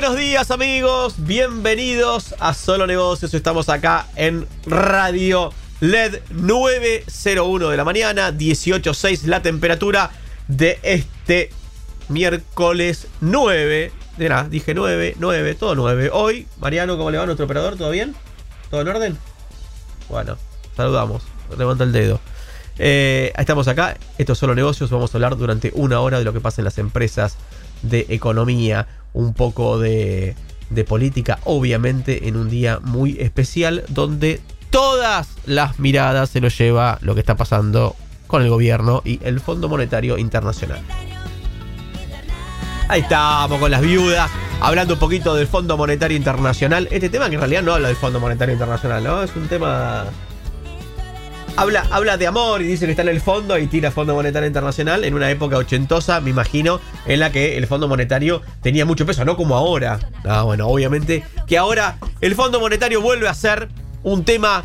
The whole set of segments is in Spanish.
Buenos días amigos, bienvenidos a Solo Negocios. Estamos acá en Radio LED 901 de la mañana, 18.6 la temperatura de este miércoles 9. De dije 9, 9, todo 9. Hoy, Mariano, ¿cómo le va nuestro operador? ¿Todo bien? ¿Todo en orden? Bueno, saludamos, levanta el dedo. Eh, estamos acá, esto es Solo Negocios, vamos a hablar durante una hora de lo que pasa en las empresas de economía un poco de, política, obviamente en un día muy especial donde todas las miradas se lo lleva lo que está pasando con el gobierno y el Fondo Monetario Internacional. Ahí estamos con las viudas, hablando un poquito del Fondo Monetario Internacional. Este tema que en realidad no habla del Fondo Monetario Internacional, ¿no? Es un tema habla, habla de amor y dice que está en el fondo y tira Fondo Monetario Internacional en una época ochentosa, me imagino, en la que el Fondo Monetario tenía mucho peso, no como ahora. Ah, bueno, obviamente que ahora el Fondo Monetario vuelve a ser un tema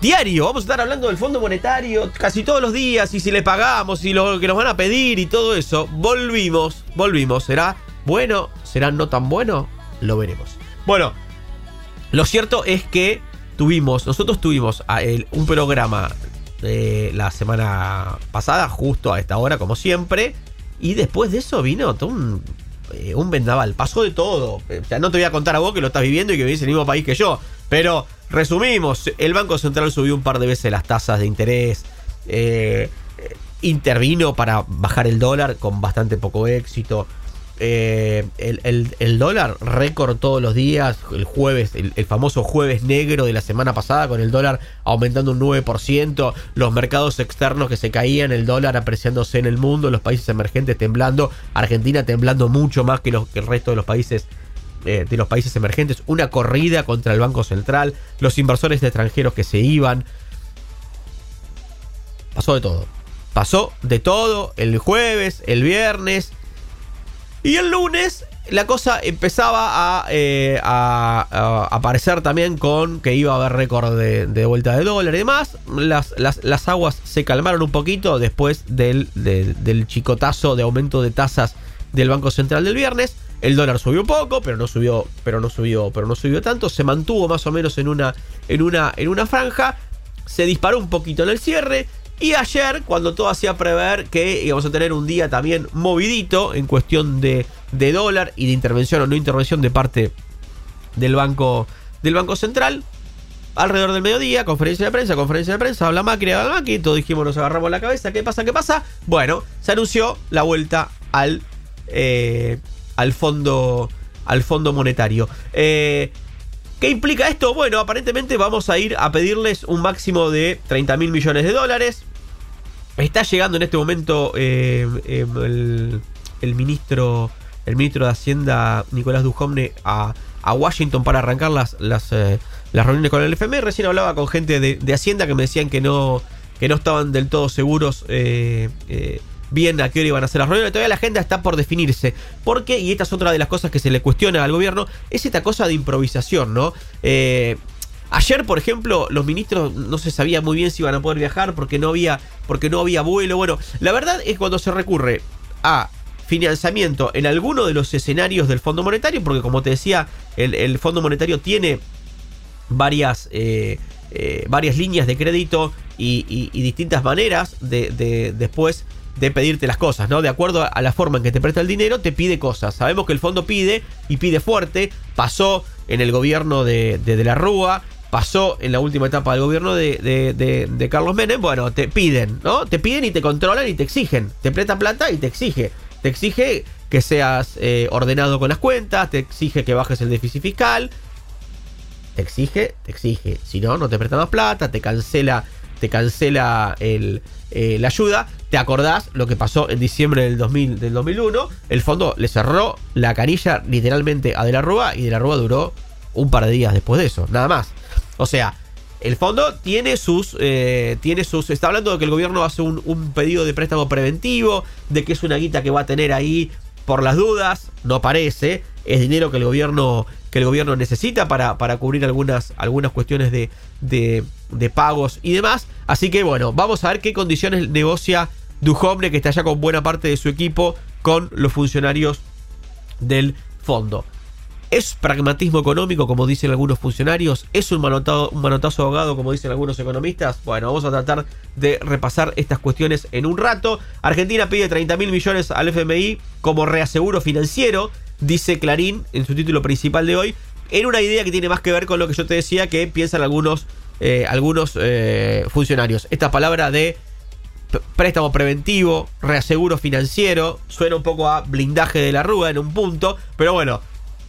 diario. Vamos a estar hablando del Fondo Monetario casi todos los días y si le pagamos y lo que nos van a pedir y todo eso. Volvimos, volvimos. ¿Será bueno? ¿Será no tan bueno? Lo veremos. Bueno, lo cierto es que tuvimos, nosotros tuvimos un programa de la semana pasada, justo a esta hora, como siempre. Y después de eso vino todo un, eh, un vendaval. Pasó de todo. O sea, no te voy a contar a vos que lo estás viviendo y que vivís en el mismo país que yo. Pero resumimos: el Banco Central subió un par de veces las tasas de interés. Eh, intervino para bajar el dólar con bastante poco éxito. Eh, el, dólar récord todos los días, el jueves, el, famoso jueves negro de la semana pasada, con el dólar aumentando un 9%, los mercados externos que se caían, el dólar apreciándose en el mundo, los países emergentes temblando, Argentina temblando mucho más que, el resto de los países. Eh, de los países emergentes, una corrida contra el Banco Central, los inversores extranjeros que se iban. Pasó de todo. Pasó de todo el jueves, el viernes, y el lunes la cosa empezaba a, eh, aparecer también con que iba a haber récord de, vuelta de dólar y demás. Las, las, aguas se calmaron un poquito después del, del chicotazo de aumento de tasas del Banco Central del viernes. El dólar subió poco, pero no subió, pero no subió, pero no subió tanto. Se mantuvo más o menos en una, en una, en una franja. Se disparó un poquito en el cierre. Y ayer, cuando todo hacía prever que íbamos a tener un día también movidito en cuestión de, dólar y de intervención o no intervención de parte del Banco, del banco Central, alrededor del mediodía, conferencia de prensa, conferencia de prensa, habla Macri, habla Macri, todos dijimos, nos agarramos la cabeza, ¿qué pasa, qué pasa? Bueno, se anunció la vuelta al, eh, al, fondo, al fondo monetario. Eh, ¿Qué implica esto? Bueno, aparentemente vamos a ir a pedirles un máximo de 30 mil millones de dólares. Está llegando en este momento eh, em, el, ministro el ministro de Hacienda Nicolás Dujovne a, Washington para arrancar las, las, eh, reuniones con el FMI. Recién hablaba con gente de, Hacienda que me decían que no, que no estaban del todo seguros eh, bien a qué hora iban a hacer las reuniones. Todavía la agenda está por definirse. Porque, y esta es otra de las cosas que se le cuestiona al gobierno, es esta cosa de improvisación, ¿no? Eh, ayer, por ejemplo, los ministros no se sabía muy bien si iban a poder viajar porque no había, porque no había vuelo. Bueno, la verdad es cuando se recurre a financiamiento en alguno de los escenarios del Fondo Monetario, porque como te decía, el, Fondo Monetario tiene varias, eh, eh, varias líneas de crédito y, distintas maneras de después de pedirte las cosas, ¿no? De acuerdo a la forma en que te presta el dinero, te pide cosas. Sabemos que el fondo pide y pide fuerte. Pasó en el gobierno de, de, la Rúa, pasó en la última etapa del gobierno de, de, Carlos Menem. Bueno, te piden, ¿no? Te piden y te controlan y te exigen. Te presta plata y te exige. te exige que seas eh, ordenado con las cuentas, te exige que bajes el déficit fiscal, te exige, te exige, si no, no te presta más plata, te cancela, te cancela el, eh, la ayuda. ¿Te acordás lo que pasó en diciembre del, 2000, del 2001? El fondo le cerró la canilla literalmente a De la y De la duró un par de días después de eso, nada más. O sea, el fondo tiene sus, eh, tiene sus. Está hablando de que el gobierno hace un, un, pedido de préstamo preventivo, de que es una guita que va a tener ahí por las dudas. No parece. Es dinero que el gobierno, que el gobierno necesita para, para cubrir algunas, algunas cuestiones de, de, de, pagos y demás. Así que bueno, vamos a ver qué condiciones negocia Duhovne, que está ya con buena parte de su equipo, con los funcionarios del fondo. ¿Es pragmatismo económico, como dicen algunos funcionarios? ¿Es un, manotado, un manotazo ahogado, como dicen algunos economistas? Bueno, vamos a tratar de repasar estas cuestiones en un rato. Argentina pide 30 mil millones al FMI como reaseguro financiero, dice Clarín en su título principal de hoy, en una idea que tiene más que ver con lo que yo te decía que piensan algunos, eh, algunos eh, funcionarios. Esta palabra de préstamo preventivo, reaseguro financiero, suena un poco a blindaje de la rúa en un punto, pero bueno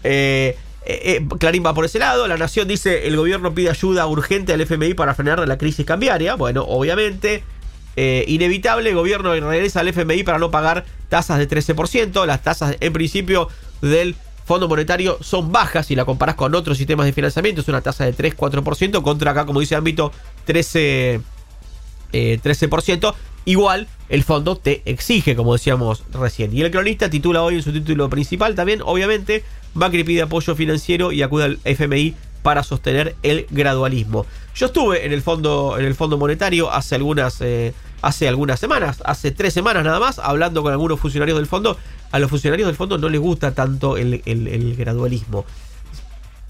eh, eh, Clarín va por ese lado. La Nación dice: el gobierno pide ayuda urgente al FMI para frenar la crisis cambiaria. Bueno, obviamente, inevitable. El gobierno regresa al FMI para no pagar tasas de 13%. Las tasas, en principio, del Fondo Monetario son bajas si la comparas con otros sistemas de financiamiento. Es una tasa de 3-4% contra acá, como dice Ámbito, 13%. 13%. Igual el fondo te exige, como decíamos recién. Y el cronista titula hoy en su título principal también, obviamente, Macri pide apoyo financiero y acude al FMI para sostener el gradualismo. Yo estuve en el fondo, en el fondo monetario hace algunas, eh, hace algunas semanas, hace tres semanas nada más, hablando con algunos funcionarios del fondo. A los funcionarios del fondo no les gusta tanto el, gradualismo.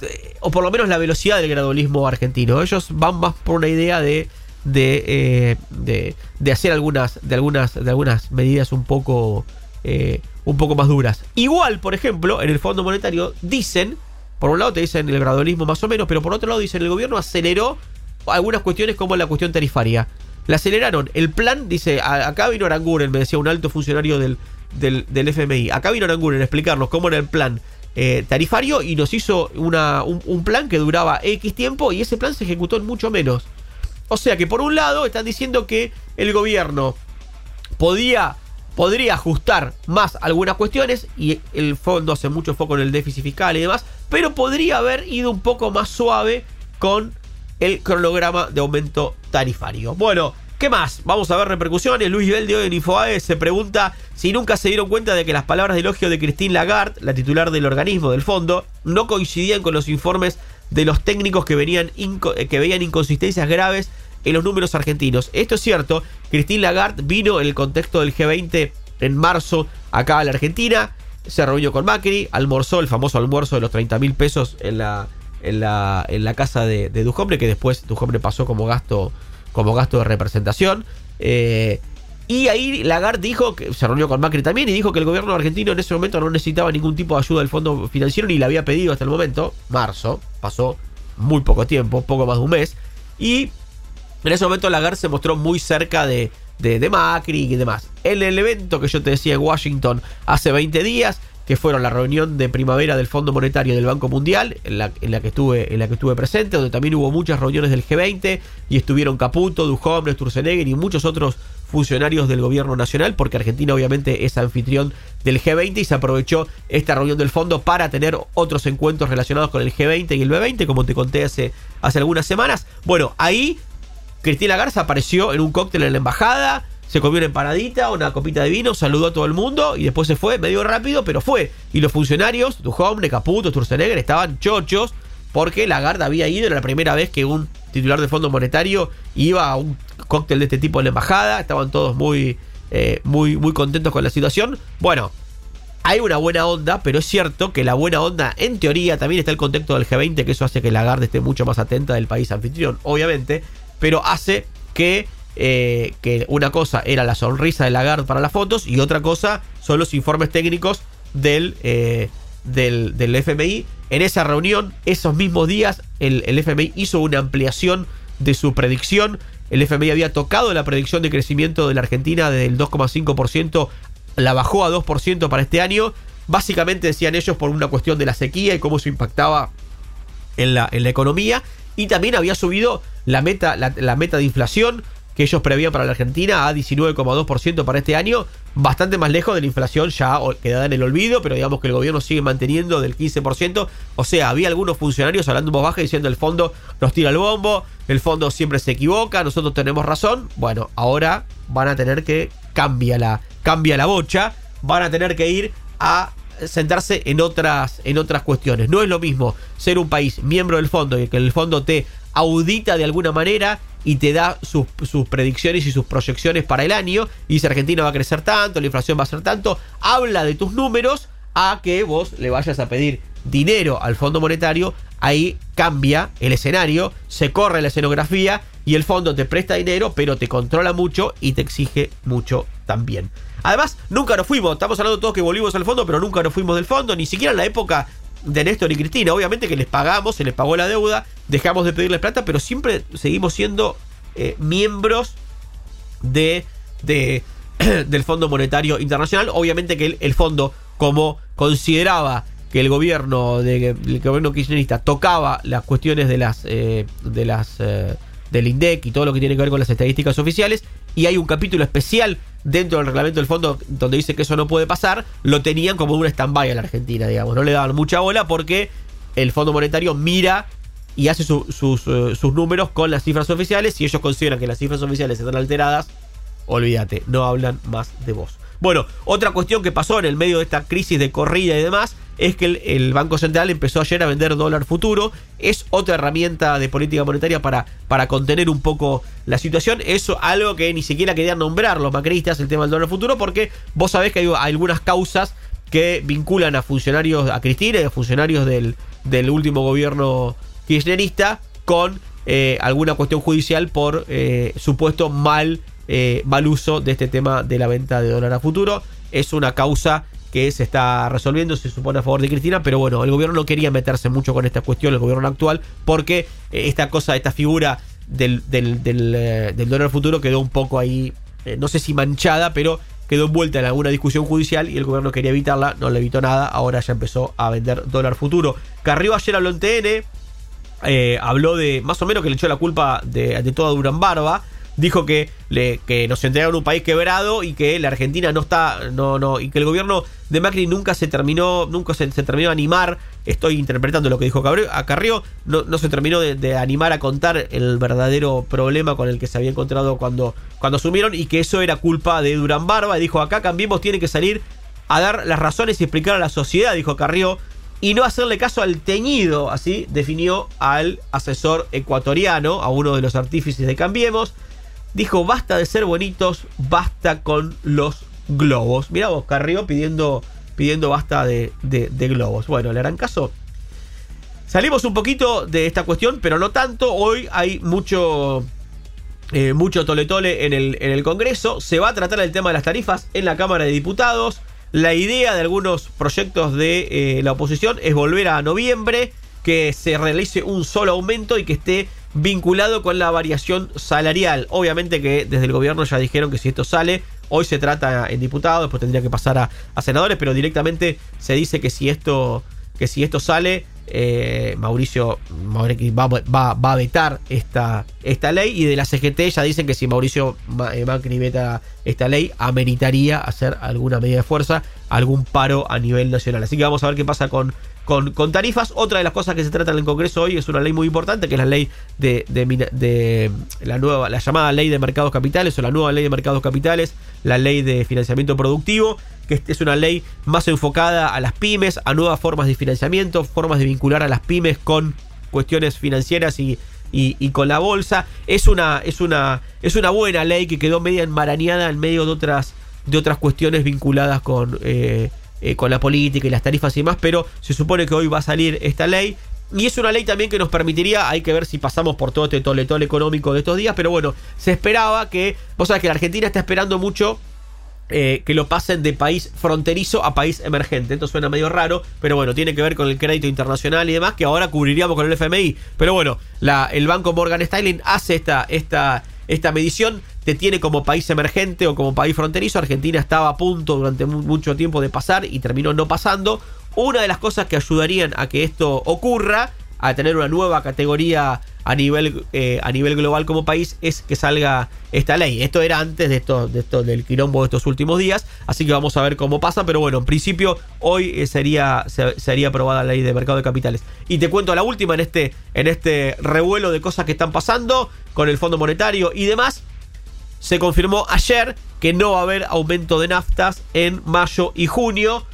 Eh, o por lo menos la velocidad del gradualismo argentino. Ellos van más por una idea de eh, de, de, hacer algunas, de algunas, de algunas medidas un poco, eh, un poco más duras. Igual, por ejemplo, en el Fondo Monetario dicen, por un lado te dicen el gradualismo más o menos, pero por otro lado dicen el gobierno aceleró algunas cuestiones como la cuestión tarifaria. La aceleraron. El plan, dice, acá vino Aranguren, me decía un alto funcionario del, del, FMI. Acá vino Aranguren a explicarnos cómo era el plan eh, tarifario y nos hizo una, un, plan que duraba X tiempo y ese plan se ejecutó en mucho menos. O sea que por un lado están diciendo que el gobierno podía, podría ajustar más algunas cuestiones y el fondo hace mucho foco en el déficit fiscal y demás, pero podría haber ido un poco más suave con el cronograma de aumento tarifario. Bueno, ¿qué más? Vamos a ver repercusiones. Luis Bell de hoy en Infoae se pregunta si nunca se dieron cuenta de que las palabras de elogio de Christine Lagarde, la titular del organismo del fondo, no coincidían con los informes de los técnicos que, eh, que veían inconsistencias graves en los números argentinos. Esto es cierto, Christine Lagarde vino en el contexto del G20 en marzo acá a la Argentina, se reunió con Macri, almorzó el famoso almuerzo de los 30 mil pesos en la, en la, en la casa de, de Dujombre, que después Dujombre pasó como gasto, como gasto de representación. Eh, y ahí Lagarde dijo que se reunió con Macri también y dijo que el gobierno argentino en ese momento no necesitaba ningún tipo de ayuda del fondo financiero ni le había pedido hasta el momento. Marzo, pasó muy poco tiempo, poco más de un mes. Y en ese momento Lagarde se mostró muy cerca de, de, Macri y demás. En el evento que yo te decía en Washington hace 20 días, que fueron la reunión de primavera del Fondo Monetario del Banco Mundial, en la, en la, que, estuve, en la que estuve presente, donde también hubo muchas reuniones del G20 y estuvieron Caputo, Duhovne, Sturzenegger y muchos otros funcionarios del gobierno nacional, porque Argentina obviamente es anfitrión del G20 y se aprovechó esta reunión del fondo para tener otros encuentros relacionados con el G20 y el B20, como te conté hace, hace algunas semanas. Bueno, ahí Cristina Garza apareció en un cóctel en la embajada, se comió una empanadita, una copita de vino, saludó a todo el mundo y después se fue, medio rápido, pero fue. Y los funcionarios, Duhovne, Caputo, Sturzenegger, estaban chochos porque Lagarde había ido, era la primera vez que un titular de Fondo Monetario iba a un cóctel de este tipo en la embajada, estaban todos muy, eh, muy, muy contentos con la situación. Bueno, hay una buena onda, pero es cierto que la buena onda, en teoría, también está el contexto del G20, que eso hace que Lagarde esté mucho más atenta del país anfitrión, obviamente pero hace que, eh, que una cosa era la sonrisa de Lagarde para las fotos y otra cosa son los informes técnicos del, eh, del, FMI. En esa reunión, esos mismos días, el, el FMI hizo una ampliación de su predicción. El FMI había tocado la predicción de crecimiento de la Argentina del 2,5% la bajó a 2% para este año. Básicamente decían ellos por una cuestión de la sequía y cómo eso impactaba en la, en la economía. Y también había subido la meta, la, meta de inflación que ellos prevían para la Argentina a 19,2% para este año, bastante más lejos de la inflación ya quedada en el olvido, pero digamos que el gobierno sigue manteniendo del 15%. O sea, había algunos funcionarios hablando en voz baja diciendo el fondo nos tira el bombo, el fondo siempre se equivoca, nosotros tenemos razón. Bueno, ahora van a tener que cambia la, cambia la bocha, van a tener que ir a sentarse en otras, en otras cuestiones. No es lo mismo ser un país miembro del fondo y que el fondo te audita de alguna manera y te da sus, predicciones y sus proyecciones para el año. Y dice Argentina va a crecer tanto, la inflación va a ser tanto. Habla de tus números a que vos le vayas a pedir dinero al Fondo Monetario. Ahí cambia el escenario, se corre la escenografía y el fondo te presta dinero, pero te controla mucho y te exige mucho también. Además, nunca nos fuimos, estamos hablando todos que volvimos al fondo, pero nunca nos fuimos del fondo, ni siquiera en la época de Néstor y Cristina. Obviamente que les pagamos, se les pagó la deuda, dejamos de pedirles plata, pero siempre seguimos siendo eh, miembros de, de del Fondo Monetario Internacional. Obviamente que el, fondo, como consideraba que el gobierno de, el gobierno kirchnerista tocaba las cuestiones de las eh, de las eh, del INDEC y todo lo que tiene que ver con las estadísticas oficiales y hay un capítulo especial dentro del reglamento del fondo donde dice que eso no puede pasar, lo tenían como un stand-by a la Argentina, digamos. No le daban mucha bola porque el Fondo Monetario mira y hace sus, eh, sus números con las cifras oficiales. y ellos consideran que las cifras oficiales están alteradas, olvídate, no hablan más de vos. Bueno, otra cuestión que pasó en el medio de esta crisis de corrida y demás es que el, Banco Central empezó ayer a vender dólar futuro. Es otra herramienta de política monetaria para, para contener un poco la situación. Eso algo que ni siquiera querían nombrar los macristas, el tema del dólar futuro, porque vos sabés que hay algunas causas que vinculan a funcionarios, a Cristina y a funcionarios del, del último gobierno kirchnerista con eh, alguna cuestión judicial por eh, supuesto mal eh, mal uso de este tema de la venta de dólar a futuro. Es una causa que se está resolviendo, se supone a favor de Cristina, pero bueno, el gobierno no quería meterse mucho con esta cuestión, el gobierno actual, porque eh, esta cosa, esta figura del, del, del, eh, dólar futuro quedó un poco ahí, no sé si manchada, pero quedó envuelta en alguna discusión judicial y el gobierno quería evitarla, no le evitó nada, ahora ya empezó a vender dólar futuro. Carrió ayer habló en TN, habló de más o menos que le echó la culpa de, de toda Durán Barba dijo que, le, que nos entregaron un país quebrado y que la Argentina no está, no, no, y que el gobierno de Macri nunca se terminó, nunca se, terminó de animar, estoy interpretando lo que dijo a Carrió, no, no se terminó de, animar a contar el verdadero problema con el que se había encontrado cuando, cuando asumieron y que eso era culpa de Durán Barba, y dijo acá Cambiemos tiene que salir a dar las razones y explicar a la sociedad, dijo Carrió, y no hacerle caso al teñido, así definió al asesor ecuatoriano, a uno de los artífices de Cambiemos dijo, basta de ser bonitos, basta con los globos. Mirá vos, Carrió pidiendo, pidiendo basta de, globos. Bueno, le harán caso. Salimos un poquito de esta cuestión, pero no tanto. Hoy hay mucho, eh, mucho tole tole en el, en el Congreso. Se va a tratar el tema de las tarifas en la Cámara de Diputados. La idea de algunos proyectos de eh, la oposición es volver a noviembre, que se realice un solo aumento y que esté vinculado con la variación salarial. Obviamente que desde el gobierno ya dijeron que si esto sale, hoy se trata en diputados, después tendría que pasar a, senadores, pero directamente se dice que si esto, que si esto sale, eh, Mauricio, va, va, a vetar esta, esta ley y de la CGT ya dicen que si Mauricio eh, Macri veta esta ley ameritaría hacer alguna medida de fuerza, algún paro a nivel nacional. Así que vamos a ver qué pasa con con, tarifas. Otra de las cosas que se trata en el Congreso hoy es una ley muy importante, que es la ley de, de, la nueva, la llamada ley de mercados capitales o la nueva ley de mercados capitales, la ley de financiamiento productivo, que es una ley más enfocada a las pymes, a nuevas formas de financiamiento, formas de vincular a las pymes con cuestiones financieras y, y, con la bolsa. Es una, es, una, es una buena ley que quedó media enmarañada en medio de otras, de otras cuestiones vinculadas con... Eh, eh, con la política y las tarifas y demás, pero se supone que hoy va a salir esta ley. Y es una ley también que nos permitiría, hay que ver si pasamos por todo este toletón económico de estos días, pero bueno, se esperaba que, vos sabés que la Argentina está esperando mucho eh, que lo pasen de país fronterizo a país emergente. Esto suena medio raro, pero bueno, tiene que ver con el crédito internacional y demás, que ahora cubriríamos con el FMI. Pero bueno, el banco Morgan Stanley hace esta, esta, esta medición te tiene como país emergente o como país fronterizo. Argentina estaba a punto durante mucho tiempo de pasar y terminó no pasando. Una de las cosas que ayudarían a que esto ocurra, a tener una nueva categoría a nivel, eh, a nivel global como país, es que salga esta ley. Esto era antes de esto, de esto del quilombo de estos últimos días, así que vamos a ver cómo pasa. Pero bueno, en principio hoy eh, sería, sería aprobada la ley de mercado de capitales. Y te cuento la última en este, en este revuelo de cosas que están pasando con el Fondo Monetario y demás. Se confirmó ayer que no va a haber aumento de naftas en mayo y junio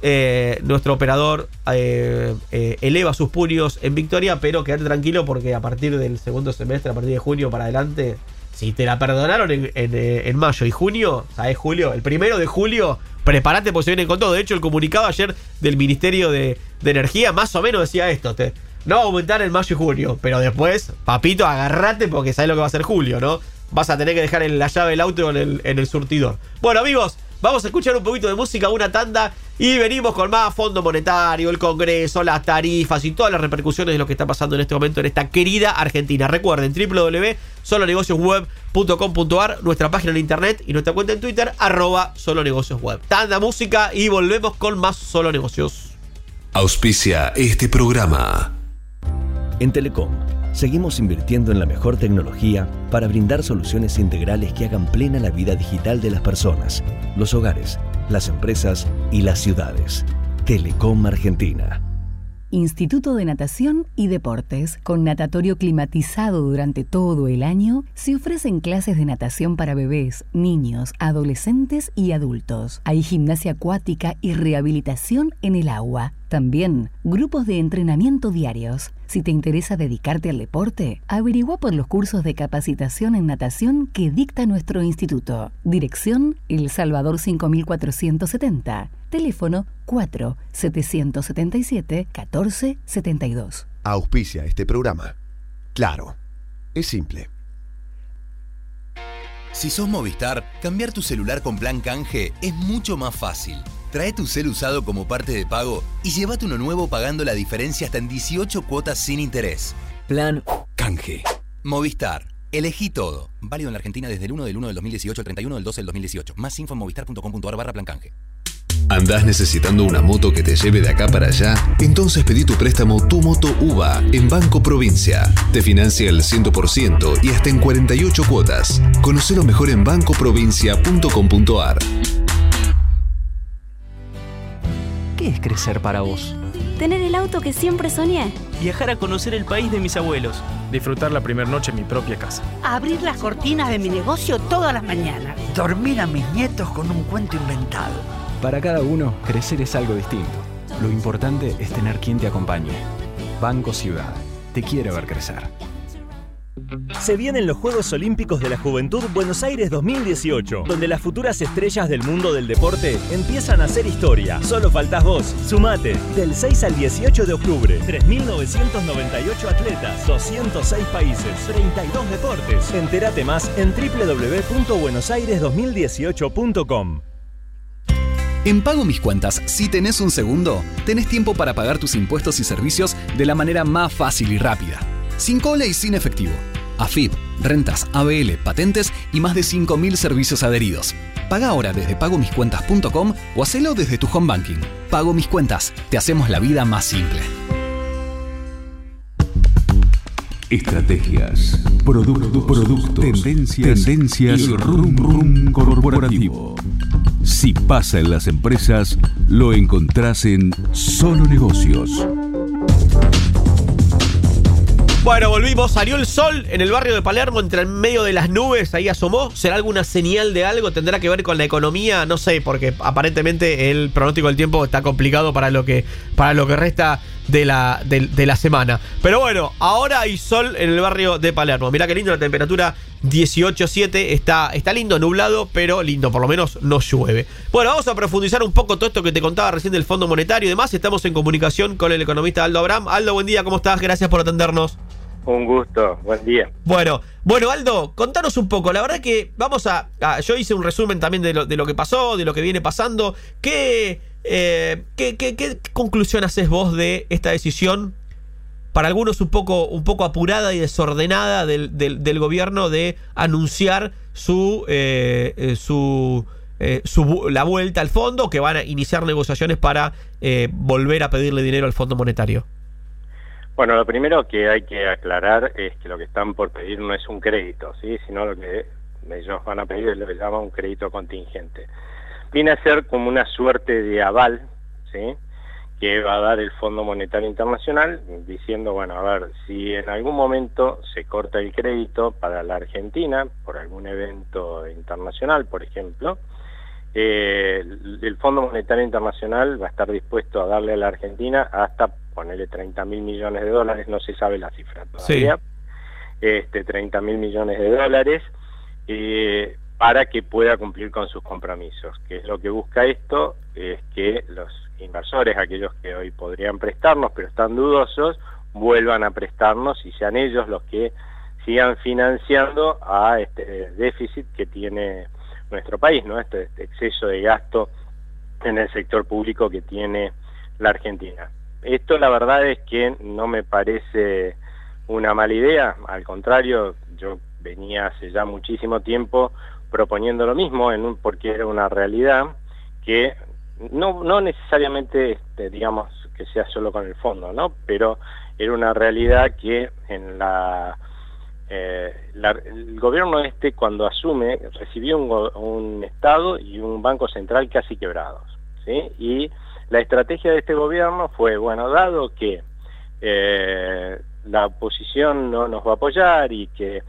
eh, nuestro operador eh, eh, eleva sus puños en victoria, pero quédate tranquilo porque a partir del segundo semestre, a partir de junio para adelante, si te la perdonaron en, mayo y junio, ¿sabes, Julio? El primero de julio, prepárate porque se viene con todo. De hecho, el comunicado ayer del Ministerio de, Energía más o menos decía esto: no va a aumentar en mayo y junio, pero después, papito, agarrate porque sabes lo que va a hacer julio, ¿no? Vas a tener que dejar la llave del auto en el, en el surtidor. Bueno, amigos. Vamos a escuchar un poquito de música, una tanda y venimos con más Fondo Monetario, el Congreso, las tarifas y todas las repercusiones de lo que está pasando en este momento en esta querida Argentina. Recuerden www.solonegociosweb.com.ar, nuestra página en internet y nuestra cuenta en Twitter, arroba solonegociosweb. Tanda música y volvemos con más Solo Negocios. Auspicia este programa. En Telecom seguimos invirtiendo en la mejor tecnología para brindar soluciones integrales que hagan plena la vida digital de las personas, los hogares, las empresas y las ciudades. Telecom Argentina. Instituto de Natación y Deportes, con natatorio climatizado durante todo el año, se ofrecen clases de natación para bebés, niños, adolescentes y adultos. Hay gimnasia acuática y rehabilitación en el agua. También grupos de entrenamiento diarios. Si te interesa dedicarte al deporte, averigua por los cursos de capacitación en natación que dicta nuestro instituto. Dirección El Salvador 5470. Teléfono 4-777-1472. Auspicia este programa. Claro, es simple. Si sos Movistar, cambiar tu celular con plan canje es mucho más fácil. Trae tu cel usado como parte de pago y llévate uno nuevo pagando la diferencia hasta en 18 cuotas sin interés. Plan canje. Movistar. Elegí todo. Válido en la Argentina desde el 1 del 1 del 2018 al 31 del 12 del 2018. Más info en movistar.com.ar barra plan canje. ¿Andás necesitando una moto que te lleve de acá para allá? Entonces pedí tu préstamo Tu Moto UVA en Banco Provincia. Te financia el 100% y hasta en 48 cuotas. Conocelo mejor en bancoprovincia.com.ar. ¿Qué es crecer para vos? Tener el auto que siempre soñé. Viajar a conocer el país de mis abuelos. Disfrutar la primera noche en mi propia casa. Abrir las cortinas de mi negocio todas las mañanas. Dormir a mis nietos con un cuento inventado para cada uno, crecer es algo distinto. Lo importante es tener quien te acompañe. Banco Ciudad. Te quiere ver crecer. Se vienen los Juegos Olímpicos de la Juventud Buenos Aires 2018, donde las futuras estrellas del mundo del deporte empiezan a hacer historia. Solo faltas vos. Sumate. Del 6 al 18 de octubre. 3.998 atletas, 206 países, 32 deportes. Entérate más en www.buenosaires2018.com. En Pago Mis Cuentas, si tenés un segundo, tenés tiempo para pagar tus impuestos y servicios de la manera más fácil y rápida. Sin cola y sin efectivo. AFIP, rentas, ABL, patentes y más de 5.000 servicios adheridos. Paga ahora desde pagomiscuentas.com o hacelo desde tu home banking. Pago Mis Cuentas, te hacemos la vida más simple. Estrategias, productos, productos, tendencias, tendencias y rum rum corporativo. Si pasa en las empresas, lo encontrás en Solo Negocios. Bueno, volvimos. Salió el sol en el barrio de Palermo, entre en medio de las nubes. Ahí asomó. ¿Será alguna señal de algo? ¿Tendrá que ver con la economía? No sé, porque aparentemente el pronóstico del tiempo está complicado para lo que, para lo que resta de la, de, la semana. Pero bueno, ahora hay sol en el barrio de Palermo. Mirá qué lindo la temperatura 18.7. Está, está lindo, nublado, pero lindo, por lo menos no llueve. Bueno, vamos a profundizar un poco todo esto que te contaba recién del Fondo Monetario y demás. Estamos en comunicación con el economista Aldo Abraham. Aldo, buen día, ¿cómo estás? Gracias por atendernos. Un gusto, buen día. Bueno, bueno, Aldo, contanos un poco. La verdad que vamos a. yo hice un resumen también de lo, de lo que pasó, de lo que viene pasando. ¿Qué, eh, ¿qué, qué, qué conclusión haces vos de esta decisión para algunos un poco, un poco apurada y desordenada del, del, gobierno de anunciar su, eh, eh, su, su, la vuelta al fondo, que van a iniciar negociaciones para volver a pedirle dinero al Fondo Monetario. Bueno, lo primero que hay que aclarar es que lo que están por pedir no es un crédito, ¿sí? sino lo que ellos van a pedir es lo que llaman un crédito contingente. Viene a ser como una suerte de aval, ¿sí? que va a dar el Fondo Monetario Internacional diciendo, bueno, a ver, si en algún momento se corta el crédito para la Argentina por algún evento internacional, por ejemplo, eh, el Fondo Monetario Internacional va a estar dispuesto a darle a la Argentina hasta ponerle 30 mil millones de dólares, no se sabe la cifra todavía, este, 30 mil millones de dólares, eh, para que pueda cumplir con sus compromisos. Que es lo que busca esto? Es que los inversores, aquellos que hoy podrían prestarnos, pero están dudosos, vuelvan a prestarnos y sean ellos los que sigan financiando a este déficit que tiene nuestro país, ¿no? Este, este, exceso de gasto en el sector público que tiene la Argentina. Esto la verdad es que no me parece una mala idea, al contrario, yo venía hace ya muchísimo tiempo proponiendo lo mismo, un, porque era una realidad que no, no necesariamente, este, digamos, que sea solo con el fondo, ¿no? Pero era una realidad que en la eh, el gobierno este cuando asume recibió un, Estado y un Banco Central casi quebrados. ¿sí? Y la estrategia de este gobierno fue, bueno, dado que eh, la oposición no nos va a apoyar y que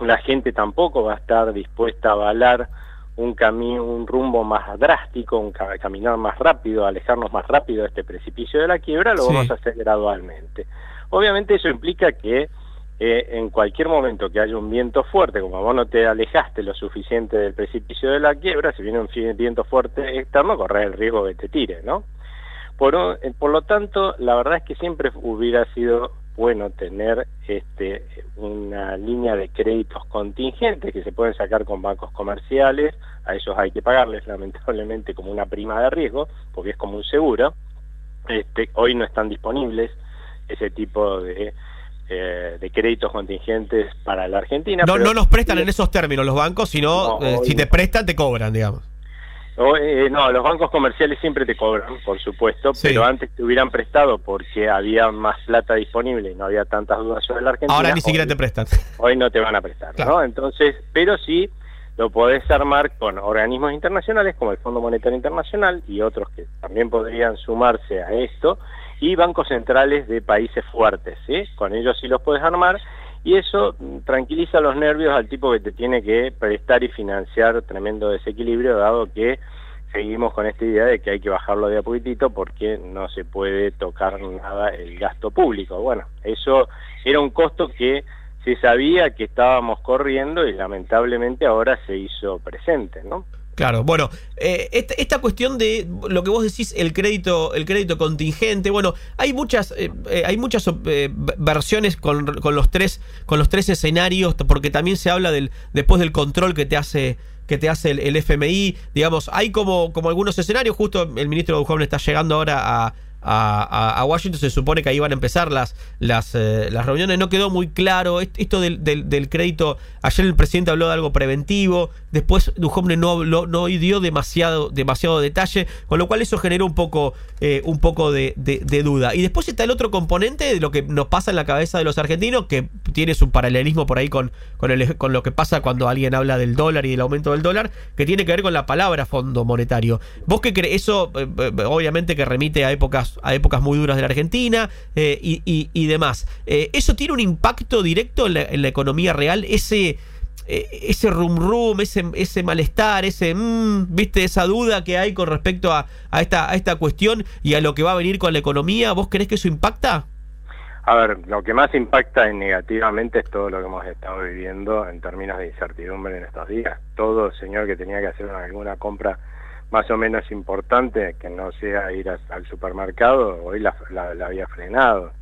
la gente tampoco va a estar dispuesta a avalar un camino, un rumbo más drástico, un caminar más rápido, alejarnos más rápido de este precipicio de la quiebra, lo vamos a hacer gradualmente. Obviamente eso implica que eh, en cualquier momento que haya un viento fuerte, como vos no te alejaste lo suficiente del precipicio de la quiebra, si viene un viento fuerte externo, corres el riesgo de que te tire, ¿no? Por, eh, por lo tanto, la verdad es que siempre hubiera sido bueno tener este, una línea de créditos contingentes que se pueden sacar con bancos comerciales, a ellos hay que pagarles lamentablemente como una prima de riesgo, porque es como un seguro, este, hoy no están disponibles ese tipo de eh, de créditos contingentes para la Argentina. No, no nos prestan en esos términos los bancos, sino eh, si te prestan te cobran, digamos. Eh, no, los bancos comerciales siempre te cobran, por supuesto, pero antes te hubieran prestado porque había más plata disponible y no había tantas dudas sobre la Argentina. Ahora ni siquiera te prestan. Hoy no te van a prestar, ¿no? Entonces, pero sí lo podés armar con organismos internacionales como el Fondo Monetario Internacional y otros que también podrían sumarse a esto y bancos centrales de países fuertes, ¿sí? Con ellos sí los puedes armar y eso tranquiliza los nervios al tipo que te tiene que prestar y financiar tremendo desequilibrio, dado que seguimos con esta idea de que hay que bajarlo de a poquitito porque no se puede tocar nada el gasto público. Bueno, eso era un costo que se sabía que estábamos corriendo y lamentablemente ahora se hizo presente, ¿no? Claro, bueno, eh, esta, cuestión de lo que vos decís, el crédito, el crédito contingente, bueno, hay muchas, eh, eh, hay muchas versiones con, los tres, con los tres escenarios, porque también se habla del, después del control que te hace, que te hace el, FMI, digamos, hay como, como algunos escenarios, justo el ministro de Educación está llegando ahora a, a, Washington. Se supone que ahí van a empezar las, las, eh, las reuniones. No quedó muy claro esto del, del, crédito. Ayer el presidente habló de algo preventivo. Después Duhovne no, no dio demasiado, demasiado detalle. Con lo cual eso generó un poco, eh, un poco de, duda. Y después está el otro componente de lo que nos pasa en la cabeza de los argentinos, que tiene su paralelismo por ahí con, con, el, con lo que pasa cuando alguien habla del dólar y del aumento del dólar, que tiene que ver con la palabra fondo monetario. ¿Vos qué crees? Eso eh, obviamente que remite a épocas a épocas muy duras de la Argentina eh, y, demás. Eh, ¿Eso tiene un impacto directo en la, economía real? Ese, eh, ese rum rum, ese, ese malestar, ese, mm, viste, esa duda que hay con respecto a, esta, a esta cuestión y a lo que va a venir con la economía, ¿vos crees que eso impacta? A ver, lo que más impacta negativamente es todo lo que hemos estado viviendo en términos de incertidumbre en estos días. Todo señor que tenía que hacer alguna compra más o menos importante, que no sea ir al supermercado, hoy la, había frenado.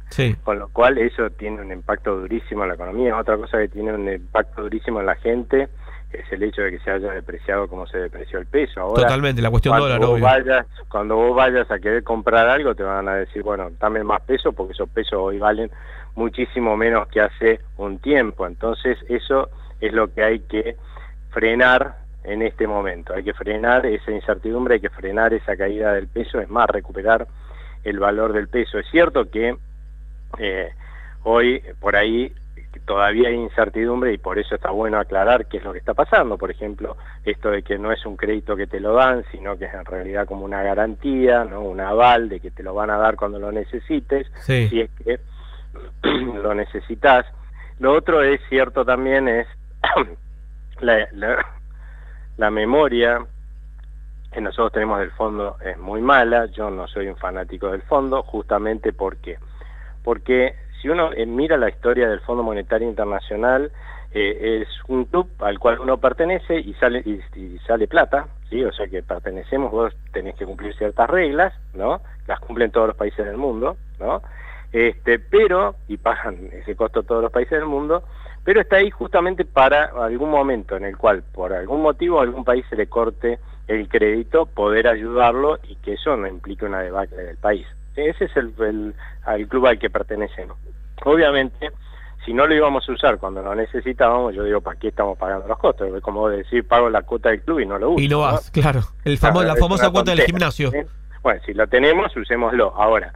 Con lo cual eso tiene un impacto durísimo en la economía. Otra cosa que tiene un impacto durísimo en la gente es el hecho de que se haya depreciado como se depreció el peso. Ahora, Totalmente, la cuestión cuando dólar, vos obvio. vayas, cuando vos vayas a querer comprar algo, te van a decir, bueno, dame más peso porque esos pesos hoy valen muchísimo menos que hace un tiempo. Entonces, eso es lo que hay que frenar en este momento. Hay que frenar esa incertidumbre, hay que frenar esa caída del peso, es más, recuperar el valor del peso. Es cierto que eh, hoy por ahí todavía hay incertidumbre y por eso está bueno aclarar qué es lo que está pasando. Por ejemplo, esto de que no es un crédito que te lo dan, sino que es en realidad como una garantía, ¿no? un aval de que te lo van a dar cuando lo necesites, Sí. si es que lo necesitas. Lo otro es cierto también es la, la, la memoria que nosotros tenemos del fondo es muy mala, yo no soy un fanático del fondo, justamente porque porque si uno eh, mira la historia del Fondo Monetario Internacional, eh, es un club al cual uno pertenece y sale y, sale plata, sí, o sea que pertenecemos, vos tenés que cumplir ciertas reglas, ¿no? Las cumplen todos los países del mundo, ¿no? Este, pero y pagan ese costo todos los países del mundo, pero está ahí justamente para algún momento en el cual por algún motivo a algún país se le corte el crédito, poder ayudarlo y que eso no implique una debacle del país. Ese es el, el, el club al que pertenecemos. Obviamente, si no lo íbamos a usar cuando lo necesitábamos, yo digo, ¿para qué estamos pagando los costos? Es como decir, pago la cuota del club y no lo uso. Y no vas, claro. El famo- Claro, la famosa cuota del gimnasio. ¿sí? Bueno, si lo tenemos, usémoslo. Ahora,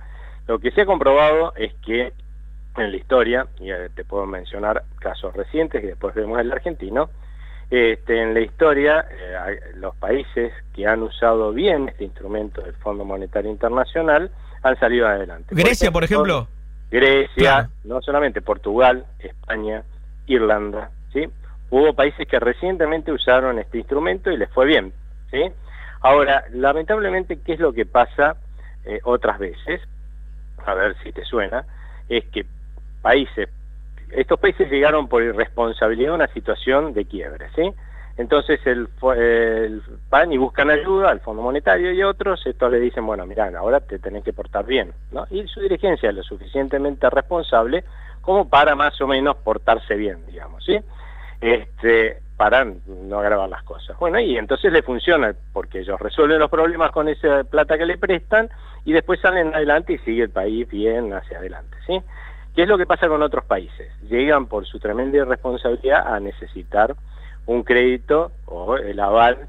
lo que se ha comprobado es que en la historia, y eh, te puedo mencionar casos recientes y después vemos el argentino, este, en la historia eh, los países que han usado bien este instrumento del Fondo Monetario Internacional han salido adelante. Grecia, por ejemplo. Grecia, Claro. no solamente Portugal, España, Irlanda, ¿sí? Hubo países que recientemente usaron este instrumento y les fue bien, ¿sí? Ahora, lamentablemente, ¿qué es lo que pasa eh, otras veces? A ver si te suena, es que países, estos países llegaron por irresponsabilidad a una situación de quiebre, ¿sí? Entonces el, el- van y buscan ayuda al Fondo Monetario y otros, estos le dicen, bueno, mirá, ahora te tenés que portar bien, ¿no? Y su dirigencia es lo suficientemente responsable como para más o menos portarse bien, digamos, ¿sí? Este, para no agravar las cosas. Bueno, y entonces le funciona, porque ellos resuelven los problemas con esa plata que le prestan y después salen adelante y sigue el país bien hacia adelante, ¿sí? ¿Qué es lo que pasa con otros países? Llegan por su tremenda irresponsabilidad a necesitar un crédito o el aval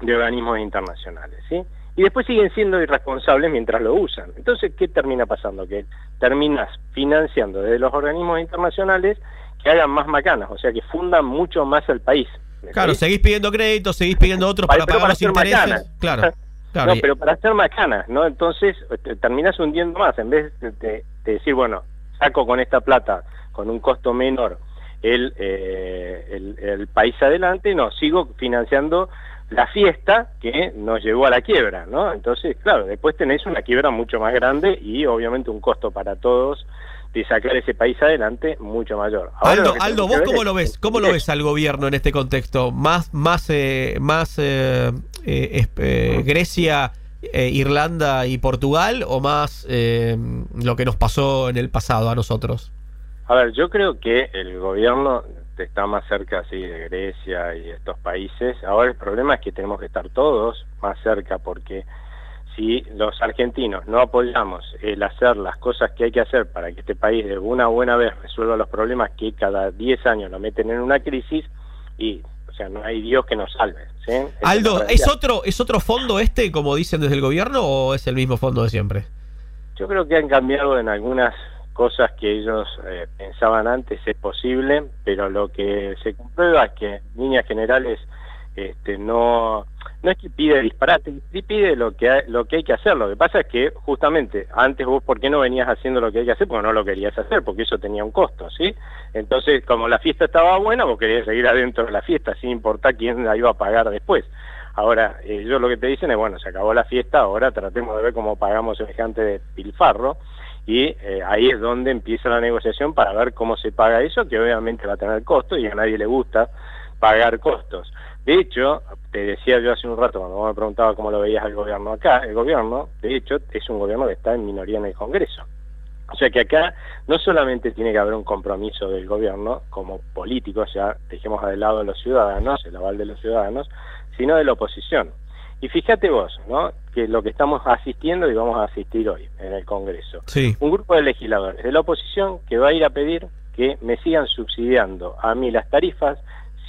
de organismos internacionales, ¿sí? Y después siguen siendo irresponsables mientras lo usan. Entonces, ¿qué termina pasando? Que terminas financiando desde los organismos internacionales que hagan más macanas, o sea, que fundan mucho más el país. ¿me Claro, seguís pidiendo créditos, seguís pidiendo otros para, Pero pagar los hacer intereses. macanas. Claro. claro. no, pero para hacer macanas, ¿no? Entonces te terminás hundiendo más. En vez de, de- de decir, bueno, saco con esta plata con un costo menor el, eh, el, el país adelante, no, sigo financiando la fiesta que nos llevó a la quiebra, ¿no? Entonces, claro, después tenés una quiebra mucho más grande y obviamente un costo para todos de sacar ese país adelante mucho mayor. Ahora Aldo, Aldo, ¿vos cómo es- lo ves? ¿Cómo lo ves al gobierno en este contexto? ¿Más, más, eh, más eh, eh, eh, Grecia, eh, Irlanda y Portugal o más eh, lo que nos pasó en el pasado a nosotros? A ver, yo creo que el gobierno está más cerca así de Grecia y estos países. Ahora el problema es que tenemos que estar todos más cerca porque si los argentinos no apoyamos el hacer las cosas que hay que hacer para que este país de una buena vez resuelva los problemas que cada 10 años lo meten en una crisis y, sea, no hay Dios que nos salve. ¿sí? Aldo. ¿es otro, ¿es otro fondo este, como dicen desde el gobierno, o es el mismo fondo de siempre? Yo creo que han cambiado en algunas cosas que ellos eh, pensaban antes es posible, pero lo que se comprueba es que en líneas generales este, no no es que pide disparate, sí pide lo que hay, lo que hay que hacer. Lo que pasa es que justamente antes vos por qué no venías haciendo lo que hay que hacer porque no lo querías hacer, porque eso tenía un costo, ¿sí? Entonces, como la fiesta estaba buena, vos querías seguir adentro de la fiesta sin importar quién la iba a pagar después. Ahora, eh, ellos lo que te dicen es, bueno, se acabó la fiesta, ahora tratemos de ver cómo pagamos semejante de pilfarro y eh, ahí es donde empieza la negociación para ver cómo se paga eso, que obviamente va a tener costo y a nadie le gusta pagar costos. De hecho, te decía yo hace un rato cuando vos me preguntaba cómo lo veías al gobierno acá, el gobierno, de hecho, es un gobierno que está en minoría en el Congreso. O sea que acá no solamente tiene que haber un compromiso del gobierno como político, ya dejemos de lado a los ciudadanos, el aval de los ciudadanos, sino de la oposición. Y fíjate vos, ¿no? Que lo que estamos asistiendo y vamos a asistir hoy en el Congreso. Sí. Un grupo de legisladores de la oposición que va a ir a pedir que me sigan subsidiando a mí las tarifas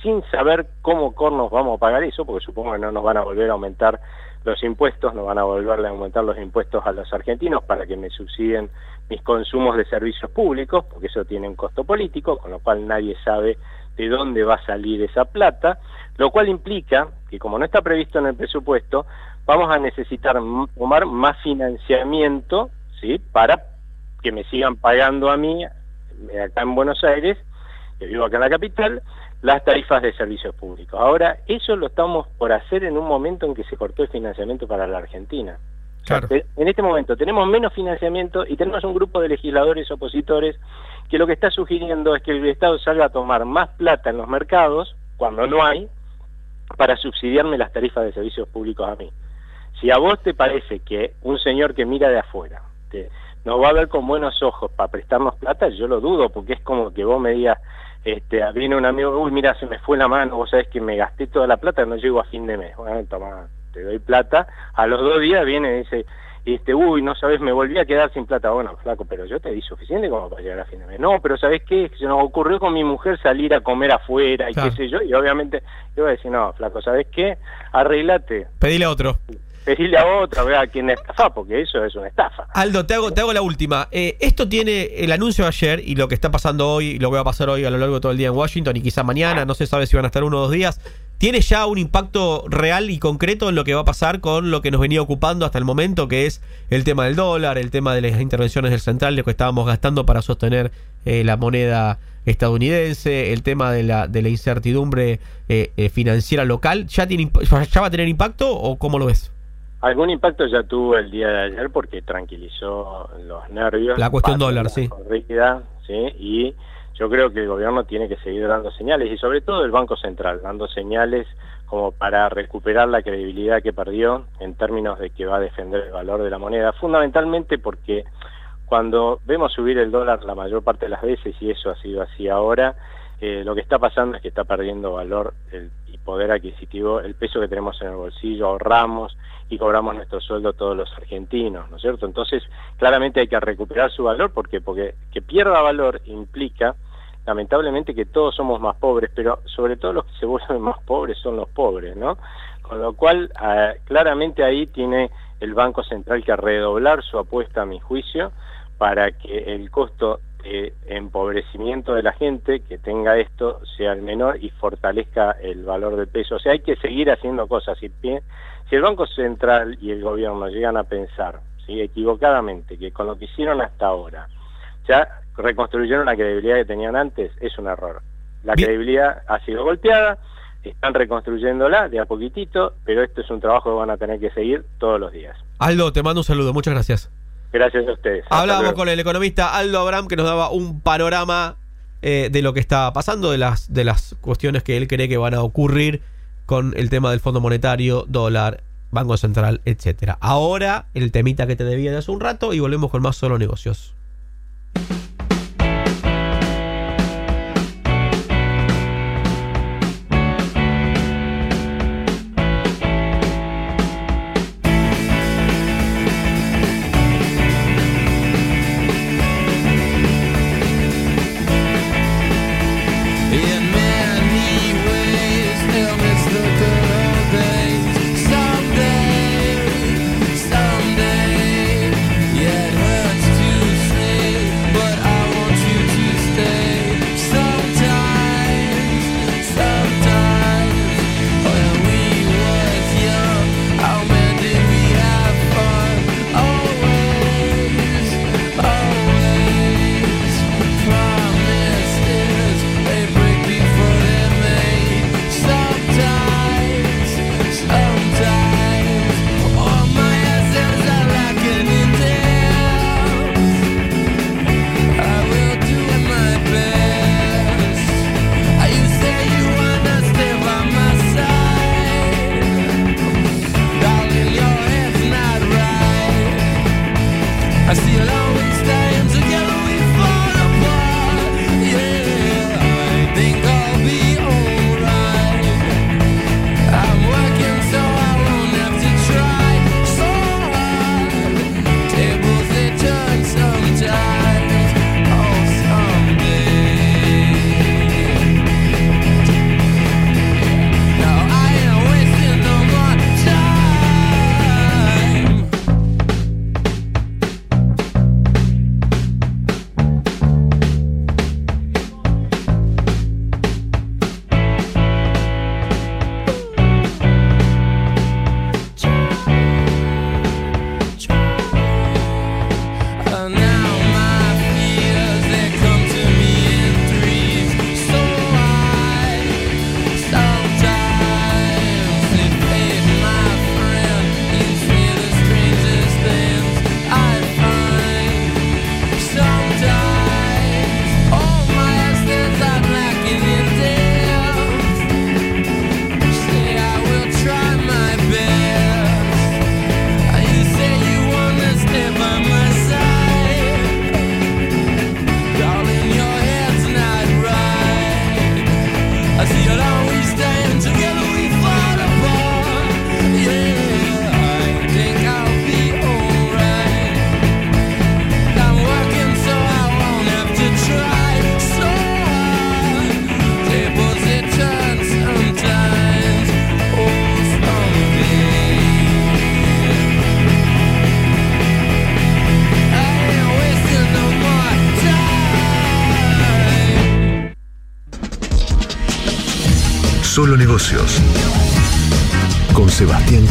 sin saber cómo cornos vamos a pagar eso, porque supongo que no nos van a volver a aumentar los impuestos, no van a volver a aumentar los impuestos a los argentinos para que me subsidien mis consumos de servicios públicos, porque eso tiene un costo político, con lo cual nadie sabe de dónde va a salir esa plata, lo cual implica que como no está previsto en el presupuesto, vamos a necesitar tomar más financiamiento, ¿sí? Para que me sigan pagando a mí acá en Buenos Aires, que vivo acá en la capital, las tarifas de servicios públicos. Ahora, eso lo estamos por hacer en un momento en que se cortó el financiamiento para la Argentina. Claro. en este momento tenemos menos financiamiento y tenemos un grupo de legisladores opositores que lo que está sugiriendo es que el Estado salga a tomar más plata en los mercados, cuando no hay, para subsidiarme las tarifas de servicios públicos a mí. Si a vos te parece que un señor que mira de afuera te, nos va a ver con buenos ojos para prestarnos plata, yo lo dudo, porque es como que vos me digas, este, viene un amigo, uy, mira, se me fue la mano, vos sabés que me gasté toda la plata, no llego a fin de mes. Bueno, toma, te doy plata. A los dos días viene y dice, este, uy, no sabes, me volví a quedar sin plata. Bueno, flaco, pero yo te di suficiente como para llegar a fin de mes. No, pero ¿sabes qué? Se nos ocurrió con mi mujer salir a comer afuera y qué sé yo, y obviamente yo voy a decir, no, flaco, ¿sabes qué? Arreglate. Pedile a otro pedirle a otra, ver a quién estafa, porque eso es una estafa. Aldo, te hago, te hago la última. Eh, esto tiene el anuncio de ayer y lo que está pasando hoy, lo que va a pasar hoy a lo largo de todo el día en Washington y quizá mañana, no se sabe si van a estar uno o dos días. ¿Tiene ya un impacto real y concreto en lo que va a pasar con lo que nos venía ocupando hasta el momento, que es el tema del dólar, el tema de las intervenciones del central, lo que estábamos gastando para sostener eh, la moneda estadounidense, el tema de la, de la incertidumbre eh, financiera local? ¿Ya, tiene, ¿Ya va a tener impacto o cómo lo ves? Algún impacto ya tuvo el día de ayer porque tranquilizó los nervios. La cuestión dólar, sí. sí. Y yo creo que el gobierno tiene que seguir dando señales y sobre todo el Banco Central, dando señales como para recuperar la credibilidad que perdió en términos de que va a defender el valor de la moneda, fundamentalmente porque cuando vemos subir el dólar la mayor parte de las veces, y eso ha sido así ahora, lo que está pasando es que está perdiendo valor el, y poder adquisitivo, el peso que tenemos en el bolsillo, ahorramos y cobramos nuestro sueldo todos los argentinos, ¿no es cierto? Entonces, claramente hay que recuperar su valor porque porque que pierda valor implica lamentablemente que todos somos más pobres, pero sobre todo los que se vuelven más pobres son los pobres, ¿no? Con lo cual, ah, claramente ahí tiene el Banco Central que redoblar su apuesta, a mi juicio, para que el costo de empobrecimiento de la gente que tenga esto sea el menor y fortalezca el valor del peso. O sea, hay que seguir haciendo cosas. Y si el Banco Central y el gobierno llegan a pensar, ¿sí? equivocadamente, que con lo que hicieron hasta ahora ya reconstruyeron la credibilidad que tenían antes, es un error. La credibilidad ha sido golpeada, están reconstruyéndola de a poquitito, pero esto es un trabajo que van a tener que seguir todos los días. Aldo, te mando un saludo, muchas gracias. Gracias a ustedes. Hablábamos con el economista Aldo Abraham que nos daba un panorama eh, de lo que está pasando, de las, de las cuestiones que él cree que van a ocurrir con el tema del Fondo Monetario, dólar, Banco Central, etcétera. Ahora el temita que te debía de hace un rato y volvemos con más solo negocios.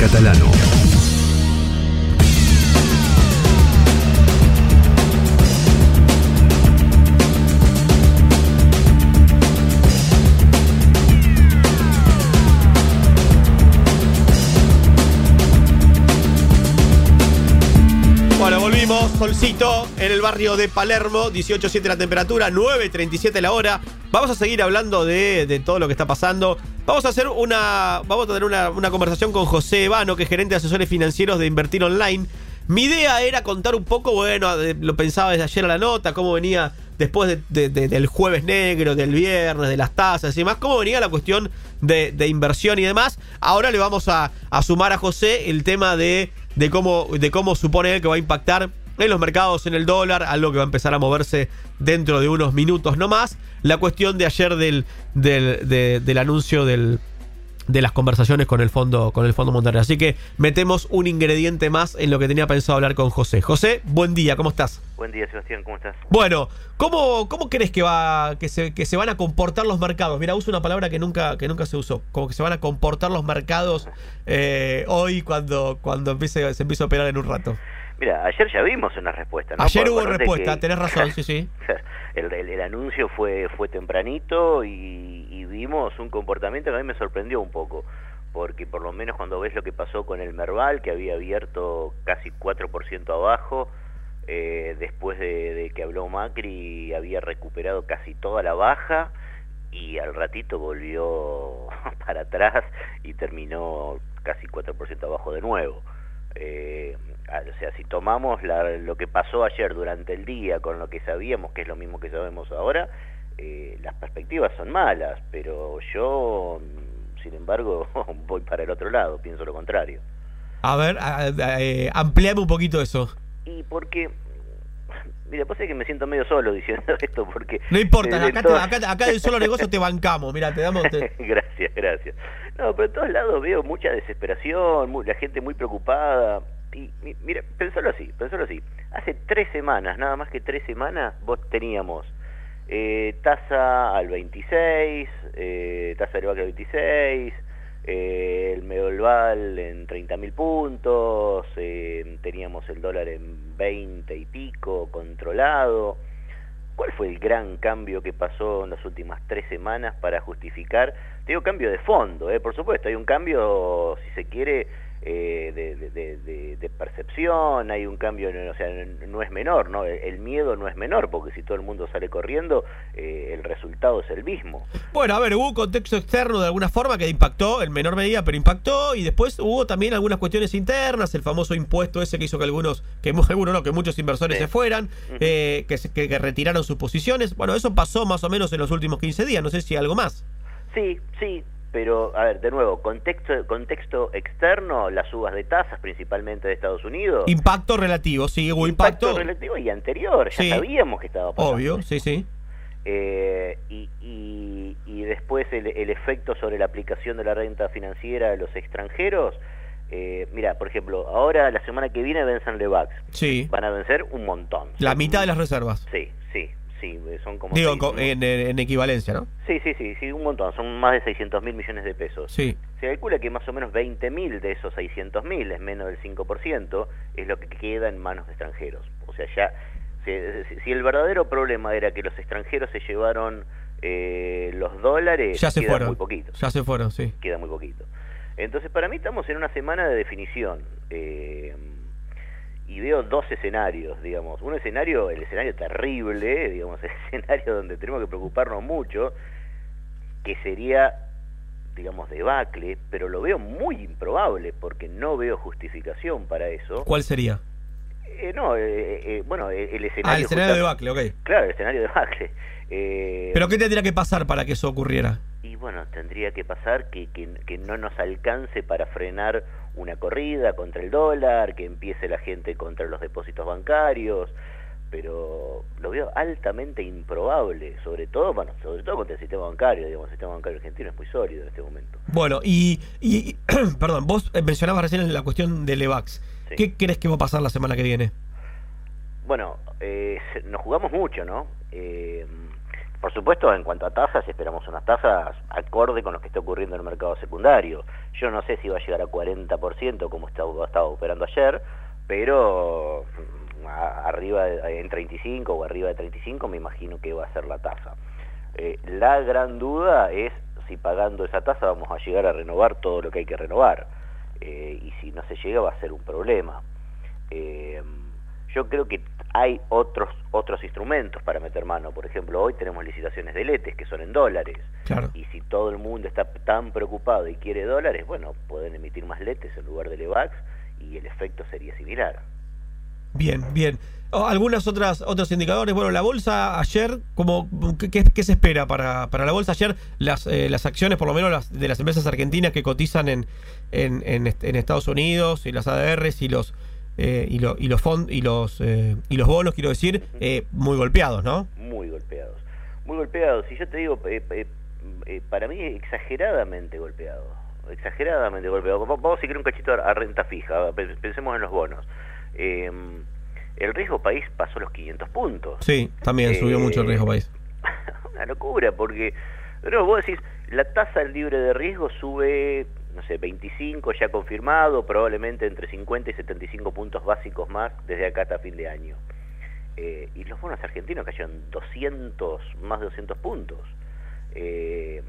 Catalano. Bueno, volvimos, solcito, en el barrio de Palermo, 18.7 la temperatura, 9.37 la hora. Vamos a seguir hablando de, de todo lo que está pasando. Vamos a hacer una. Vamos a tener una, conversación con José Evano, que es gerente de asesores financieros de Invertir Online. Mi idea era contar un poco, bueno, lo pensaba desde ayer a la nota, cómo venía después de- de- de- del jueves negro, del viernes, de las tasas y demás, cómo venía la cuestión de, inversión y demás. Ahora le vamos a, sumar a José el tema de, de, cómo, de cómo supone él que va a impactar en los mercados, en el dólar, algo que va a empezar a moverse dentro de unos minutos no más. La cuestión de ayer del, del, de- del anuncio del, de las conversaciones con el fondo con el fondo monetario. Así que metemos un ingrediente más en lo que tenía pensado hablar con José. José, buen día, ¿cómo estás? Buen día, Sebastián, ¿cómo estás? Bueno, ¿cómo, cómo crees que va que se, que se van a comportar los mercados? Mira, uso una palabra que nunca que nunca se usó, como que se van a comportar los mercados eh, hoy cuando cuando empiece se empiece a operar en un rato. Mira, ayer ya vimos una respuesta, ¿no? Ayer hubo respuesta, que- tenés razón, sí, sí. El, el- el anuncio fue fue tempranito y, y vimos un comportamiento que a mí me sorprendió un poco, porque por lo menos cuando ves lo que pasó con el Merval, que había abierto casi 4% abajo, eh, después de, de que habló Macri había recuperado casi toda la baja y al ratito volvió para atrás y terminó casi 4% abajo de nuevo. Eh, o sea, si tomamos la- lo que pasó ayer durante el día con lo que sabíamos, que es lo mismo que sabemos ahora, eh, las perspectivas son malas, pero yo, mm, sin embargo, voy para el otro lado, pienso lo contrario. A ver, eh, ampliame un poquito eso. Y porque, mira, es que me siento medio solo diciendo esto, porque... No importa, desde acá, te- todas- acá, acá del solo negocio te bancamos, mira, te damos... te- gracias, gracias. No, pero en todos lados veo mucha desesperación, la gente muy preocupada. Y mi- mira, pensalo así, pensalo así. Hace tres semanas, nada más que tres semanas, vos teníamos eh, tasa al 26, eh, tasa del BAC al 26, eh, el Medolval en 30.000 puntos, teníamos el dólar en 20 y pico, controlado. ¿Cuál fue el gran cambio que pasó en las últimas tres semanas para justificar? Digo cambio de fondo, ¿eh? por supuesto, hay un cambio, si se quiere, eh, de, de- de- de- de percepción, hay un cambio, o sea, no es menor, ¿no? El, miedo no es menor, porque si todo el mundo sale corriendo, eh, el resultado es el mismo. Bueno, a ver, hubo un contexto externo de alguna forma que impactó, en menor medida, pero impactó, y después hubo también algunas cuestiones internas, el famoso impuesto ese que hizo que algunos, que algunos no, que muchos inversores Sí. se fueran, eh, que, que- que retiraron sus posiciones. Bueno, eso pasó más o menos en los últimos 15 días, no sé si algo más. Sí, sí, pero a ver, de nuevo, contexto, contexto externo, las subas de tasas principalmente de Estados Unidos. Impacto relativo, sí, hubo impacto. relativo y anterior, ya Sí. sabíamos que estaba pasando. Obvio, sí, sí. Eh, y, y- y después el, el efecto sobre la aplicación de la renta financiera a los extranjeros. Eh, mira, por ejemplo, ahora la semana que viene vencen Levax. Sí. Van a vencer un montón. La mitad de las reservas. Sí, sí, sí, son como... Digo, seis- en, en equivalencia, ¿no? Sí, sí, sí, sí, un montón. Son más de 600 mil millones de pesos. Sí. Se calcula que más o menos 20 mil de esos 600 mil, es menos del 5%, es lo que queda en manos de extranjeros. O sea, ya, si, si- si el verdadero problema era que los extranjeros se llevaron eh, los dólares, Ya se queda fueron. muy poquito. Ya se fueron, sí. Queda muy poquito. Entonces, para mí estamos en una semana de definición. eh, y veo dos escenarios, digamos. Un escenario, el escenario terrible, digamos, el escenario donde tenemos que preocuparnos mucho, que sería, digamos, debacle, pero lo veo muy improbable porque no veo justificación para eso. ¿Cuál sería? Eh, no, eh, eh, bueno, el, el escenario... Ah, el escenario de debacle, ok. Claro, el escenario de debacle. Eh, ¿Pero qué tendría que pasar para que eso ocurriera? y bueno, tendría que pasar que, que, que no nos alcance para frenar una corrida contra el dólar, que empiece la gente contra los depósitos bancarios, pero lo veo altamente improbable, sobre todo, bueno, sobre todo contra el sistema bancario, digamos, el sistema bancario argentino es muy sólido en este momento. Bueno, y, y- perdón, vos eh, mencionabas recién la cuestión del EVAX. Sí. ¿Qué crees que va a pasar la semana que viene? Bueno, eh, nos jugamos mucho, ¿no? Eh, por supuesto, en cuanto a tasas, esperamos unas tasas acorde con lo que está ocurriendo en el mercado secundario. Yo no sé si va a llegar a 40% como estaba, operando ayer, pero mm, arriba de, en 35 o arriba de 35 me imagino que va a ser la tasa. Eh, la gran duda es si pagando esa tasa vamos a llegar a renovar todo lo que hay que renovar. Eh, y si no se llega va a ser un problema. Eh, yo creo que hay otros otros instrumentos para meter mano. Por ejemplo, hoy tenemos licitaciones de letes que son en dólares. Y si todo el mundo está tan preocupado y quiere dólares, bueno, pueden emitir más letes en lugar de LEVAX y el efecto sería similar. Bien, bien. Oh, algunas otras otros indicadores. Bueno, la bolsa ayer, como ¿qué, qué se espera para, para, la bolsa ayer? Las, eh, las acciones, por lo menos las, de las empresas argentinas que cotizan en, en, en, Estados Unidos y las ADRs y los eh, y, y los fond, y los eh, y los bonos, quiero decir, muy golpeados, ¿no? Muy golpeados, muy golpeados. Y yo te digo, para mí exageradamente golpeado, exageradamente golpeado. Vamos a seguir un cachito a, renta fija. Pensemos en los bonos. Eh, el riesgo país pasó los 500 puntos. Sí, también subió mucho el riesgo país. Una locura, porque, pero vos decís, la tasa libre de riesgo sube, no sé, 25 ya confirmado, probablemente entre 50 y 75 puntos básicos más desde acá hasta fin de año. Eh, y los bonos argentinos cayeron 200, más de 200 puntos. Eh,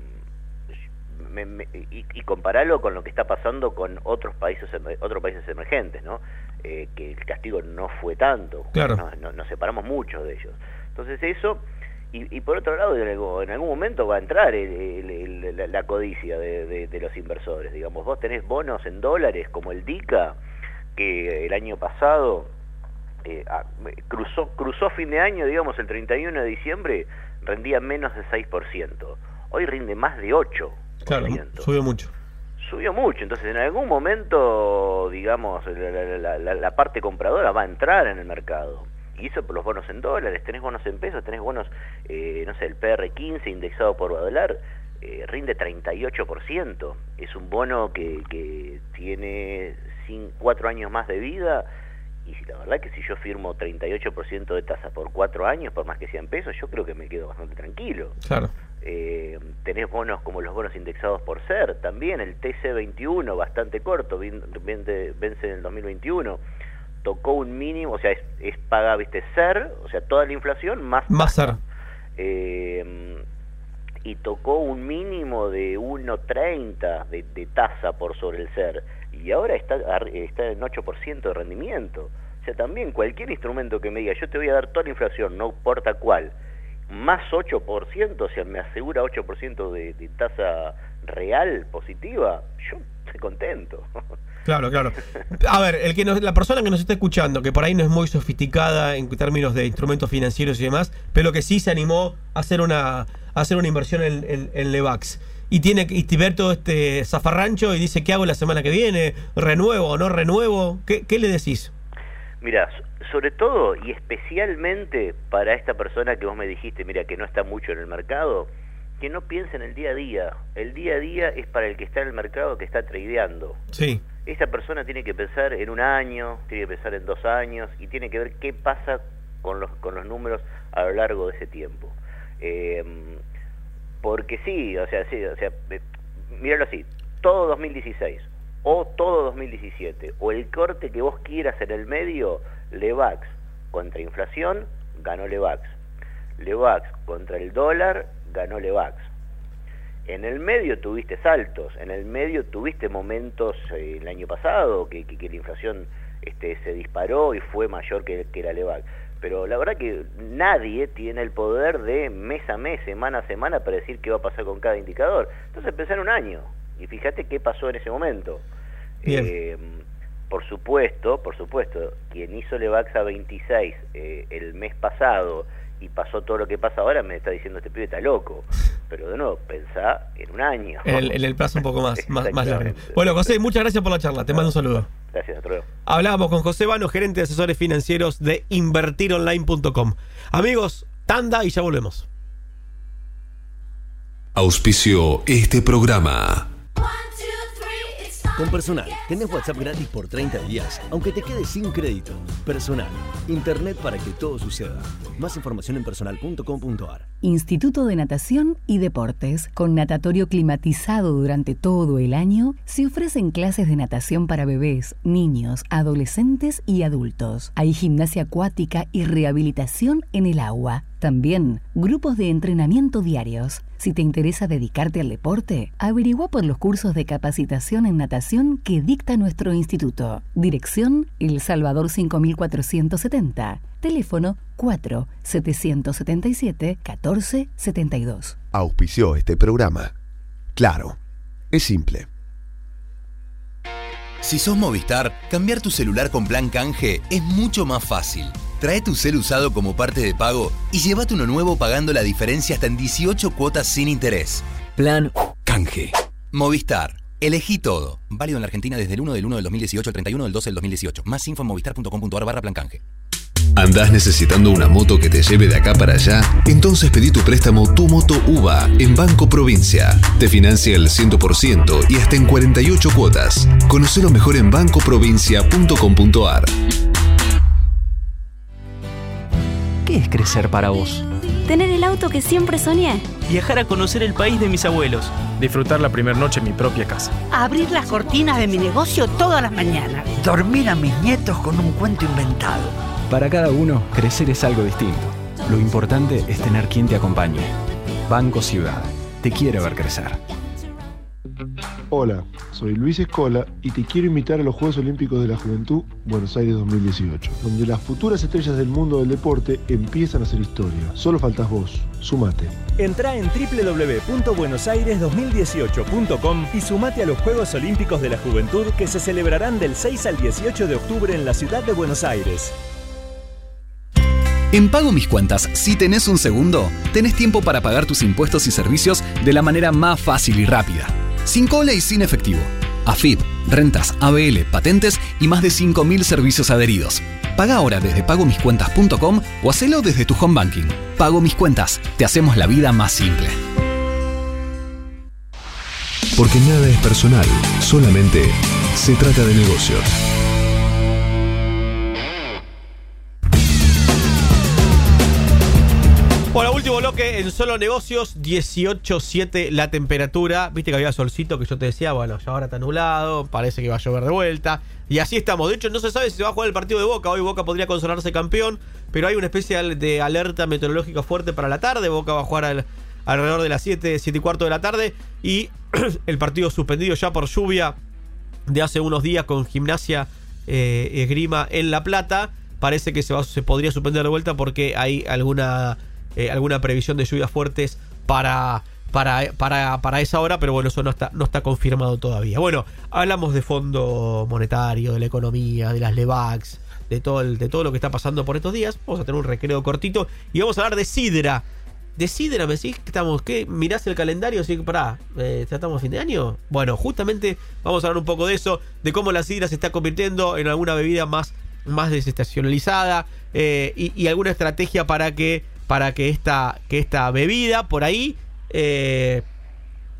y, y, compararlo con lo que está pasando con otros países otros países emergentes, ¿no? Eh, que el castigo no fue tanto, claro. nos separamos mucho de ellos. Entonces eso, y, por otro lado, en algún momento va a entrar la, codicia de, los inversores. Digamos, vos tenés bonos en dólares como el DICA, que el año pasado eh, cruzó, cruzó fin de año, digamos, el 31 de diciembre, rendía menos de 6%. Hoy rinde más de 8%. Claro, subió mucho. Subió mucho, entonces en algún momento, digamos, la, parte compradora va a entrar en el mercado. Y eso por los bonos en dólares, tenés bonos en pesos, tenés bonos, eh, no sé, el PR15 indexado por dólar, eh, rinde 38%. Es un bono que, que tiene sin, cuatro años más de vida y la verdad que si yo firmo 38% de tasa por cuatro años, por más que sean pesos, yo creo que me quedo bastante tranquilo. Claro. Eh, tenés bonos como los bonos indexados por SER, también el TC21, bastante corto, vence en el 2021, tocó un mínimo, o sea, es, paga, viste, SER, o sea, toda la inflación más... Más SER. Eh, y tocó un mínimo de 1.30 de, de tasa por sobre el SER, y ahora está, está en 8% de rendimiento. O sea, también cualquier instrumento que me diga, yo te voy a dar toda la inflación, no importa cuál, más 8%, o sea, me asegura 8% de, de tasa real positiva, yo estoy contento. Claro, claro. A ver, el que la persona que nos está escuchando, que por ahí no es muy sofisticada en términos de instrumentos financieros y demás, pero que sí se animó a hacer una, a hacer una inversión en, en, Levax. Y tiene que ver todo este zafarrancho y dice, ¿qué hago la semana que viene? ¿Renuevo o no renuevo? ¿Qué, qué le decís? Mira, sobre todo y especialmente para esta persona que vos me dijiste, mira, que no está mucho en el mercado, que no piense en el día a día. El día a día es para el que está en el mercado, que está tradeando. Sí. Esa persona tiene que pensar en un año, tiene que pensar en dos años y tiene que ver qué pasa con los, con los números a lo largo de ese tiempo. Eh, porque sí, o sea, sí, o sea, míralo así, todo 2016 o todo 2017, o el corte que vos quieras en el medio, Levax contra inflación, ganó Levax. Levax contra el dólar, ganó Levax. En el medio tuviste saltos, en el medio tuviste momentos eh, el año pasado que, que, la inflación este, se disparó y fue mayor que, que la Levax. Pero la verdad que nadie tiene el poder de mes a mes, semana a semana, para decir qué va a pasar con cada indicador. Entonces pensar un año, y fíjate qué pasó en ese momento. Eh, por supuesto, por supuesto, quien hizo Levax a 26 eh, el mes pasado y pasó todo lo que pasa ahora, me está diciendo este pibe está loco. Pero de nuevo, pensá en un año. En el, plazo un poco más, más, largo. Bueno, José, muchas gracias por la charla. Te mando un saludo. Gracias, hasta luego. Hablábamos con José Vano, gerente de asesores financieros de invertironline.com. Amigos, tanda y ya volvemos. Auspicio este programa. Con personal, tenés WhatsApp gratis por 30 días, aunque te quedes sin crédito. Personal. Internet para que todo suceda. Más información en personal.com.ar. Instituto de Natación y Deportes. Con natatorio climatizado durante todo el año, se ofrecen clases de natación para bebés, niños, adolescentes y adultos. Hay gimnasia acuática y rehabilitación en el agua. También grupos de entrenamiento diarios. Si te interesa dedicarte al deporte, averigua por los cursos de capacitación en natación que dicta nuestro instituto. Dirección El Salvador 5470. Teléfono 4 777 1472. Auspició este programa. Claro, es simple. Si sos Movistar, cambiar tu celular con plan canje es mucho más fácil. Trae tu cel usado como parte de pago y llévate uno nuevo pagando la diferencia hasta en 18 cuotas sin interés. Plan canje. Movistar. Elegí todo. Válido en la Argentina desde el 1 del 1 del 2018 al 31 del 12 del 2018. Más info en movistar.com.ar barra plan canje. ¿Andás necesitando una moto que te lleve de acá para allá? Entonces pedí tu préstamo Tu Moto UVA en Banco Provincia. Te financia el 100% y hasta en 48 cuotas. Conocelo mejor en bancoprovincia.com.ar. ¿Qué es crecer para vos? Tener el auto que siempre soñé. Viajar a conocer el país de mis abuelos. Disfrutar la primera noche en mi propia casa. Abrir las cortinas de mi negocio todas las mañanas. Dormir a mis nietos con un cuento inventado. Para cada uno, crecer es algo distinto. Lo importante es tener quien te acompañe. Banco Ciudad. Te quiere ver crecer. Hola, soy Luis Escola y te quiero invitar a los Juegos Olímpicos de la Juventud Buenos Aires 2018, donde las futuras estrellas del mundo del deporte empiezan a hacer historia. Solo faltas vos. Sumate. Entra en www.buenosaires2018.com y sumate a los Juegos Olímpicos de la Juventud que se celebrarán del 6 al 18 de octubre en la ciudad de Buenos Aires. En Pago Mis Cuentas, si tenés un segundo, tenés tiempo para pagar tus impuestos y servicios de la manera más fácil y rápida. Sin cola y sin efectivo. AFIP, rentas, ABL, patentes y más de 5.000 servicios adheridos. Paga ahora desde pagomiscuentas.com o hacelo desde tu home banking. Pago Mis Cuentas, te hacemos la vida más simple. Porque nada es personal, solamente se trata de negocios. Bueno, último bloque en solo negocios, 18.7 la temperatura. Viste que había solcito que yo te decía, bueno, ya ahora está nublado, parece que va a llover de vuelta. Y así estamos. De hecho, no se sabe si se va a jugar el partido de Boca. Hoy Boca podría consolarse campeón, pero hay una especie de alerta meteorológica fuerte para la tarde. Boca va a jugar al- alrededor de las 7, 7 y cuarto de la tarde. Y el partido suspendido ya por lluvia de hace unos días con gimnasia eh, esgrima en La Plata. Parece que se, va- se podría suspender de vuelta porque hay alguna, eh, alguna previsión de lluvias fuertes para, para, para, para esa hora, pero bueno, eso no está, no está confirmado todavía. Bueno, hablamos de fondo monetario, de la economía, de las LEVAX, de todo, el- de todo lo que está pasando por estos días. Vamos a tener un recreo cortito y vamos a hablar de Sidra. De Sidra, me decís que estamos, ¿qué? ¿Mirás el calendario? Sí, pará, eh, ¿ya estamos a fin de año? Bueno, justamente vamos a hablar un poco de eso, de cómo la Sidra se está convirtiendo en alguna bebida más, más desestacionalizada eh, y alguna estrategia para que, para que, esta, que esta bebida por ahí, eh,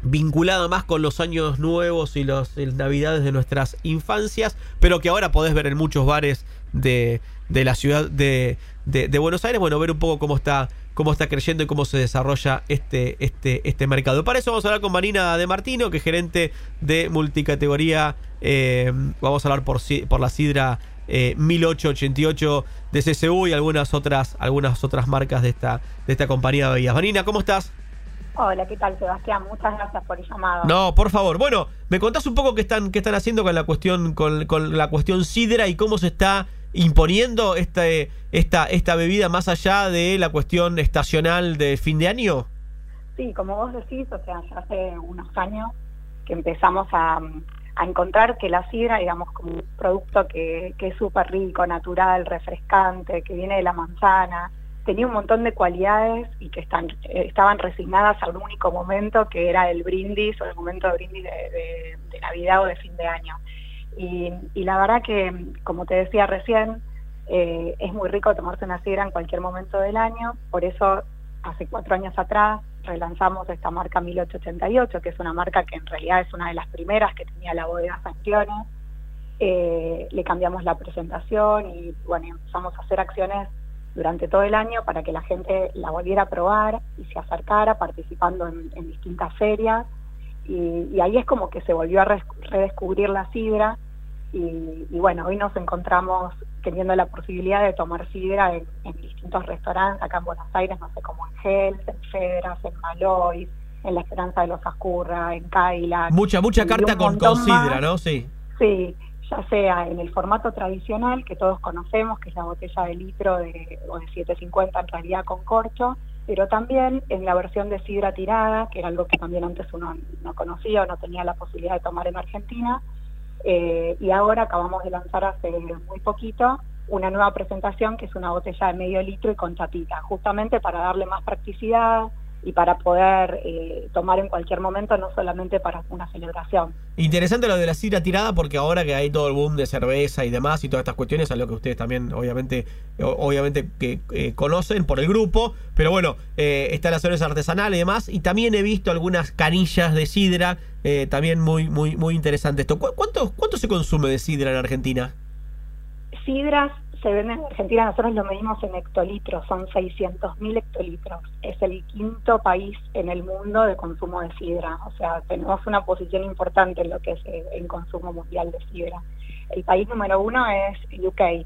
vinculada más con los años nuevos y las navidades de nuestras infancias, pero que ahora podés ver en muchos bares de, de la ciudad de, de- Buenos Aires. Bueno, ver un poco cómo está, cómo está creciendo y cómo se desarrolla este, este, este mercado. Para eso vamos a hablar con Marina De Martino, que es gerente de multicategoría. eh, vamos a hablar por, por la sidra eh, 1888 de CCU y algunas otras, algunas otras marcas de esta, de esta compañía de bebidas. Marina, ¿cómo estás? Hola, ¿qué tal, Sebastián? Muchas gracias por el llamado. No, por favor. Bueno, me contás un poco qué están, qué están haciendo con la cuestión, con, con la cuestión sidra y cómo se está imponiendo este, esta, esta bebida más allá de la cuestión estacional de fin de año. Sí, como vos decís, o sea, ya hace unos años que empezamos a, a encontrar que la sidra, digamos, como un producto que, es súper rico, natural, refrescante, que viene de la manzana, tenía un montón de cualidades y que están, eh, estaban resignadas a un único momento, que era el brindis o el momento de brindis de, Navidad o de fin de año. Y, y la verdad que, como te decía recién, eh, es muy rico tomarse una sidra en cualquier momento del año, por eso hace cuatro años atrás relanzamos esta marca 1888, que es una marca que en realidad es una de las primeras que tenía la bodega Sanciones, eh, le cambiamos la presentación y bueno, empezamos a hacer acciones durante todo el año para que la gente la volviera a probar y se acercara participando en, distintas ferias. Y, ahí es como que se volvió a redescubrir la sidra y, bueno, hoy nos encontramos teniendo la posibilidad de tomar sidra en, distintos restaurantes acá en Buenos Aires, no sé, como en Gels, en Fedras, en Malois, en La Esperanza de los Ascurra, en Kaila. Mucha, mucha carta con, con sidra, ¿no? Sí. Sí, ya sea en el formato tradicional que todos conocemos, que es la botella de litro de, o de 750 en realidad con corcho, pero también en la versión de sidra tirada, que era algo que también antes uno no conocía o no tenía la posibilidad de tomar en Argentina, eh, y ahora acabamos de lanzar hace muy poquito una nueva presentación que es una botella de medio litro y con chatita, justamente para darle más practicidad, y para poder eh, tomar en cualquier momento, no solamente para una celebración. Interesante lo de la sidra tirada, porque ahora que hay todo el boom de cerveza y demás y todas estas cuestiones, a lo que ustedes también obviamente obviamente que eh, conocen por el grupo, pero bueno, eh, está la cerveza artesanal y demás, y también he visto algunas canillas de sidra, eh, también muy muy muy interesante esto. ¿Cuánto, ¿Cuánto se consume de sidra en Argentina? Sidras se vende en Argentina, nosotros lo medimos en hectolitros, son 600.000 hectolitros. Es el quinto país en el mundo de consumo de sidra, o sea, tenemos una posición importante en lo que es el consumo mundial de sidra. El país número uno es UK,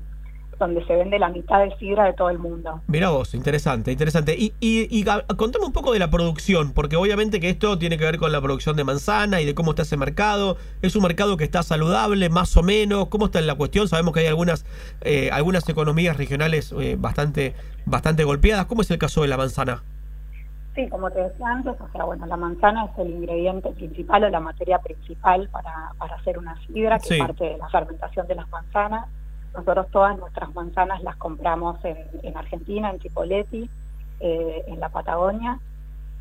donde se vende la mitad de sidra de todo el mundo. Mira vos, interesante, interesante. Y, y, contame un poco de la producción, porque obviamente que esto tiene que ver con la producción de manzana y de cómo está ese mercado. ¿Es un mercado que está saludable, más o menos? ¿Cómo está en la cuestión? Sabemos que hay algunas, eh, algunas economías regionales eh, bastante, bastante golpeadas. ¿Cómo es el caso de la manzana? Sí, como te decía antes, o sea, bueno, la manzana es el ingrediente principal o la materia principal para, para hacer una sidra, que es parte de la fermentación de las manzanas. Nosotros todas nuestras manzanas las compramos en, Argentina, en Chipoleti, eh, en la Patagonia.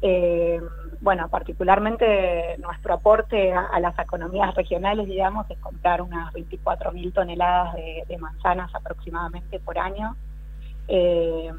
Eh, bueno, particularmente nuestro aporte a, las economías regionales, digamos, es comprar unas 24.000 toneladas de, manzanas aproximadamente por año. Eh,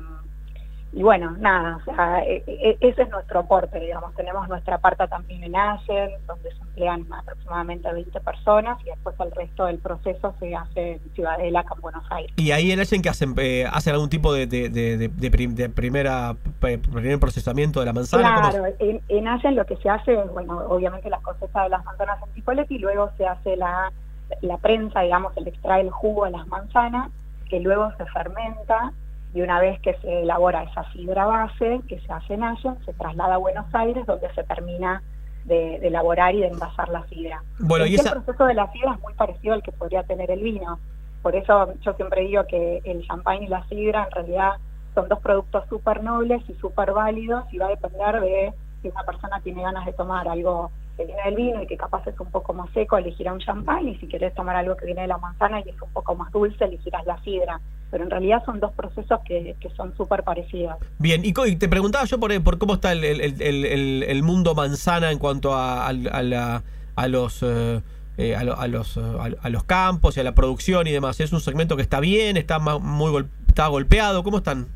y bueno, nada, o sea, e, e, ese es nuestro aporte, digamos. Tenemos nuestra parte también en Allen, donde se emplean aproximadamente 20 personas y después el resto del proceso se hace en Ciudadela, acá en Buenos Aires. ¿Y ahí en Allen que hacen, eh, hacen algún tipo de, de, de, primera, primer procesamiento de la manzana? Claro, en, en Allen lo que se hace es, bueno, obviamente las cosechas de las manzanas en Tipoletti y luego se hace la, la prensa, digamos, el extrae el jugo de las manzanas, que luego se fermenta y una vez que se elabora esa fibra base que se hace en Allen, se traslada a Buenos Aires donde se termina de, elaborar y de envasar la fibra. Bueno, y El proceso de la fibra es muy parecido al que podría tener el vino. Por eso yo siempre digo que el champán y la fibra en realidad son dos productos súper nobles y súper válidos y va a depender de si una persona tiene ganas de tomar algo que viene del vino y que capaz es un poco más seco, elegirá un champán y si querés tomar algo que viene de la manzana y es un poco más dulce, elegirás la sidra pero en realidad son dos procesos que, son súper parecidos. Bien, y, te preguntaba yo por, por cómo está el, el, mundo manzana en cuanto a, a, a los... Eh, eh, a, los, a, los campos y a la producción y demás. ¿Es un segmento que está bien? ¿Está muy está golpeado? ¿Cómo están?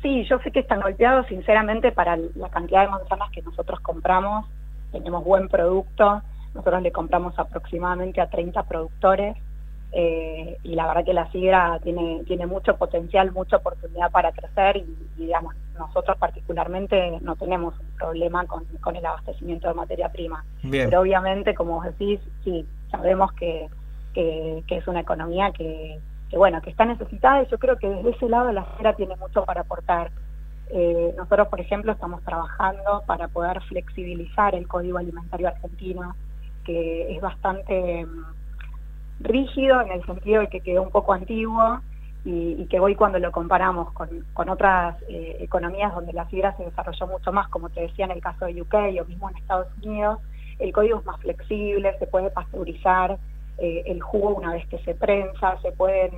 Sí, yo sé que están golpeados, sinceramente, para la cantidad de manzanas que nosotros compramos. Tenemos buen producto. Nosotros le compramos aproximadamente a 30 productores eh, y la verdad que la sidra tiene, tiene mucho potencial, mucha oportunidad para crecer y, digamos, nosotros particularmente no tenemos un problema con, con el abastecimiento de materia prima. Pero obviamente, como vos decís, sí, sabemos que, que, es una economía que, que, bueno, que está necesitada y yo creo que desde ese lado la sidra tiene mucho para aportar. Eh, nosotros, por ejemplo, estamos trabajando para poder flexibilizar el Código Alimentario Argentino, que es bastante rígido en el sentido de que quedó un poco antiguo y, que hoy cuando lo comparamos con, otras eh, economías donde la fibra se desarrolló mucho más, como te decía en el caso de UK o mismo en Estados Unidos, el código es más flexible, se puede pasteurizar eh, el jugo una vez que se prensa, se pueden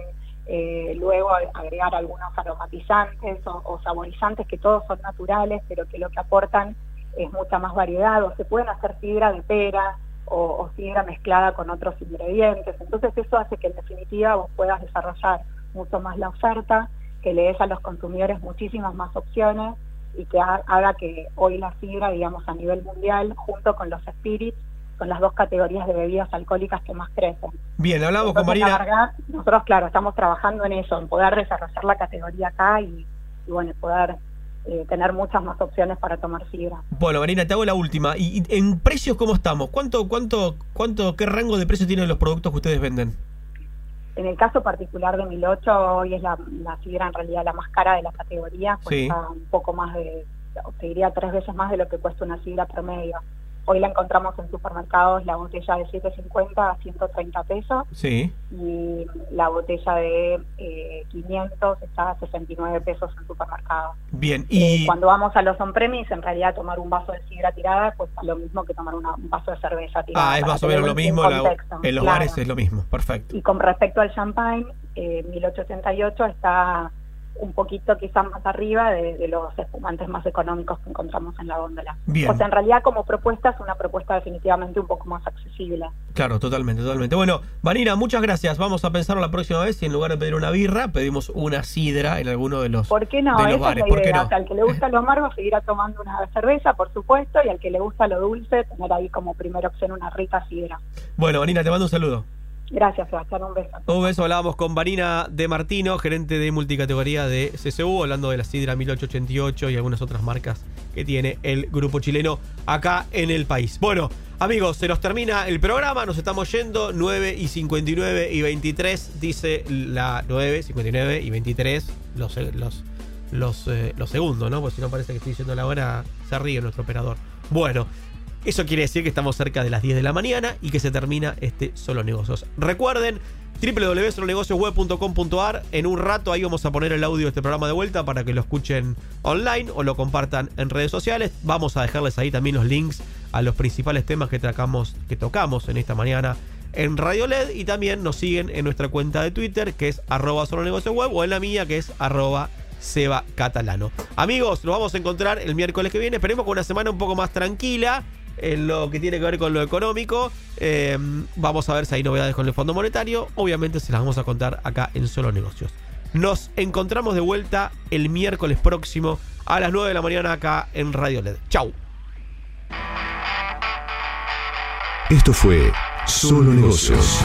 eh, luego agregar algunos aromatizantes o, o, saborizantes que todos son naturales, pero que lo que aportan es mucha más variedad, o se pueden hacer fibra de pera, o, o mezclada con otros ingredientes. Entonces eso hace que en definitiva vos puedas desarrollar mucho más la oferta, que le des a los consumidores muchísimas más opciones y que haga que hoy la sidra, digamos, a nivel mundial, junto con los spirits, son las dos categorías de bebidas alcohólicas que más crecen. Bien, hablamos con Marina. verdad, nosotros, claro, estamos trabajando en eso, en poder desarrollar la categoría acá y, y bueno, poder eh, tener muchas más opciones para tomar sidra. Bueno, Marina, te hago la última. ¿Y, y en precios cómo estamos? ¿Cuánto, cuánto, cuánto, qué rango de precio tienen los productos que ustedes venden? En el caso particular de 1008, hoy es la, la sidra en realidad la más cara de la categoría, Sí. cuesta un poco más de, te diría tres veces más de lo que cuesta una sidra promedio. Hoy la encontramos en supermercados la botella de 7.50 a 130 pesos Sí. y la botella de eh, 500 está a 69 pesos en supermercados. Bien, y Cuando vamos a los on-premise, en realidad tomar un vaso de sidra tirada cuesta lo mismo que tomar una- un vaso de cerveza tirada. ah, es más o menos lo mismo. la- en los Claro. bares es lo mismo. Perfecto. Y con respecto al champagne, eh, 1888 está un poquito quizás más arriba de, de los espumantes más económicos que encontramos en la góndola. Bien. O sea, en realidad como propuesta es una propuesta definitivamente un poco más accesible. Claro, totalmente, totalmente. Bueno, Marina, muchas gracias. Vamos a pensar la próxima vez si en lugar de pedir una birra, pedimos una sidra en alguno de los, ¿Por qué no? de los Esa bares. es la ¿Por qué idea. no? O sea, al que le gusta lo amargo seguirá tomando una cerveza, por supuesto, y al que le gusta lo dulce, tener ahí como primera opción una rica sidra. Bueno, Marina, te mando un saludo. Gracias, Sebastián. Un beso. Un beso, hablábamos con Marina de Martino, gerente de multicategoría de CCU, hablando de la Sidra 1888 y algunas otras marcas que tiene el grupo chileno acá en el país. Bueno, amigos, se nos termina el programa, nos estamos yendo, 9 y 59 y 23, dice la 9, 59 y 23, los, los, los, eh, los segundos, ¿no? Porque si no parece que estoy diciendo la hora, se ríe nuestro operador. Bueno. Eso quiere decir que estamos cerca de las 10 de la mañana y que se termina este Solo Negocios. Recuerden www.solonegociosweb.com.ar En un rato ahí vamos a poner el audio de este programa de vuelta para que lo escuchen online o lo compartan en redes sociales. Vamos a dejarles ahí también los links a los principales temas que, tocamos, que tocamos en esta mañana en Radio LED y también nos siguen en nuestra cuenta de Twitter que es arroba solonegociosweb o en la mía que es arroba Seba Catalano. Amigos, nos vamos a encontrar el miércoles que viene. Esperemos con una semana un poco más tranquila en lo que tiene que ver con lo económico. Eh, vamos a ver si hay novedades con el Fondo Monetario. Obviamente se las vamos a contar acá en Solo Negocios. Nos encontramos de vuelta el miércoles próximo a las 9 de la mañana acá en Radio LED. Chau. Esto fue Solo Negocios.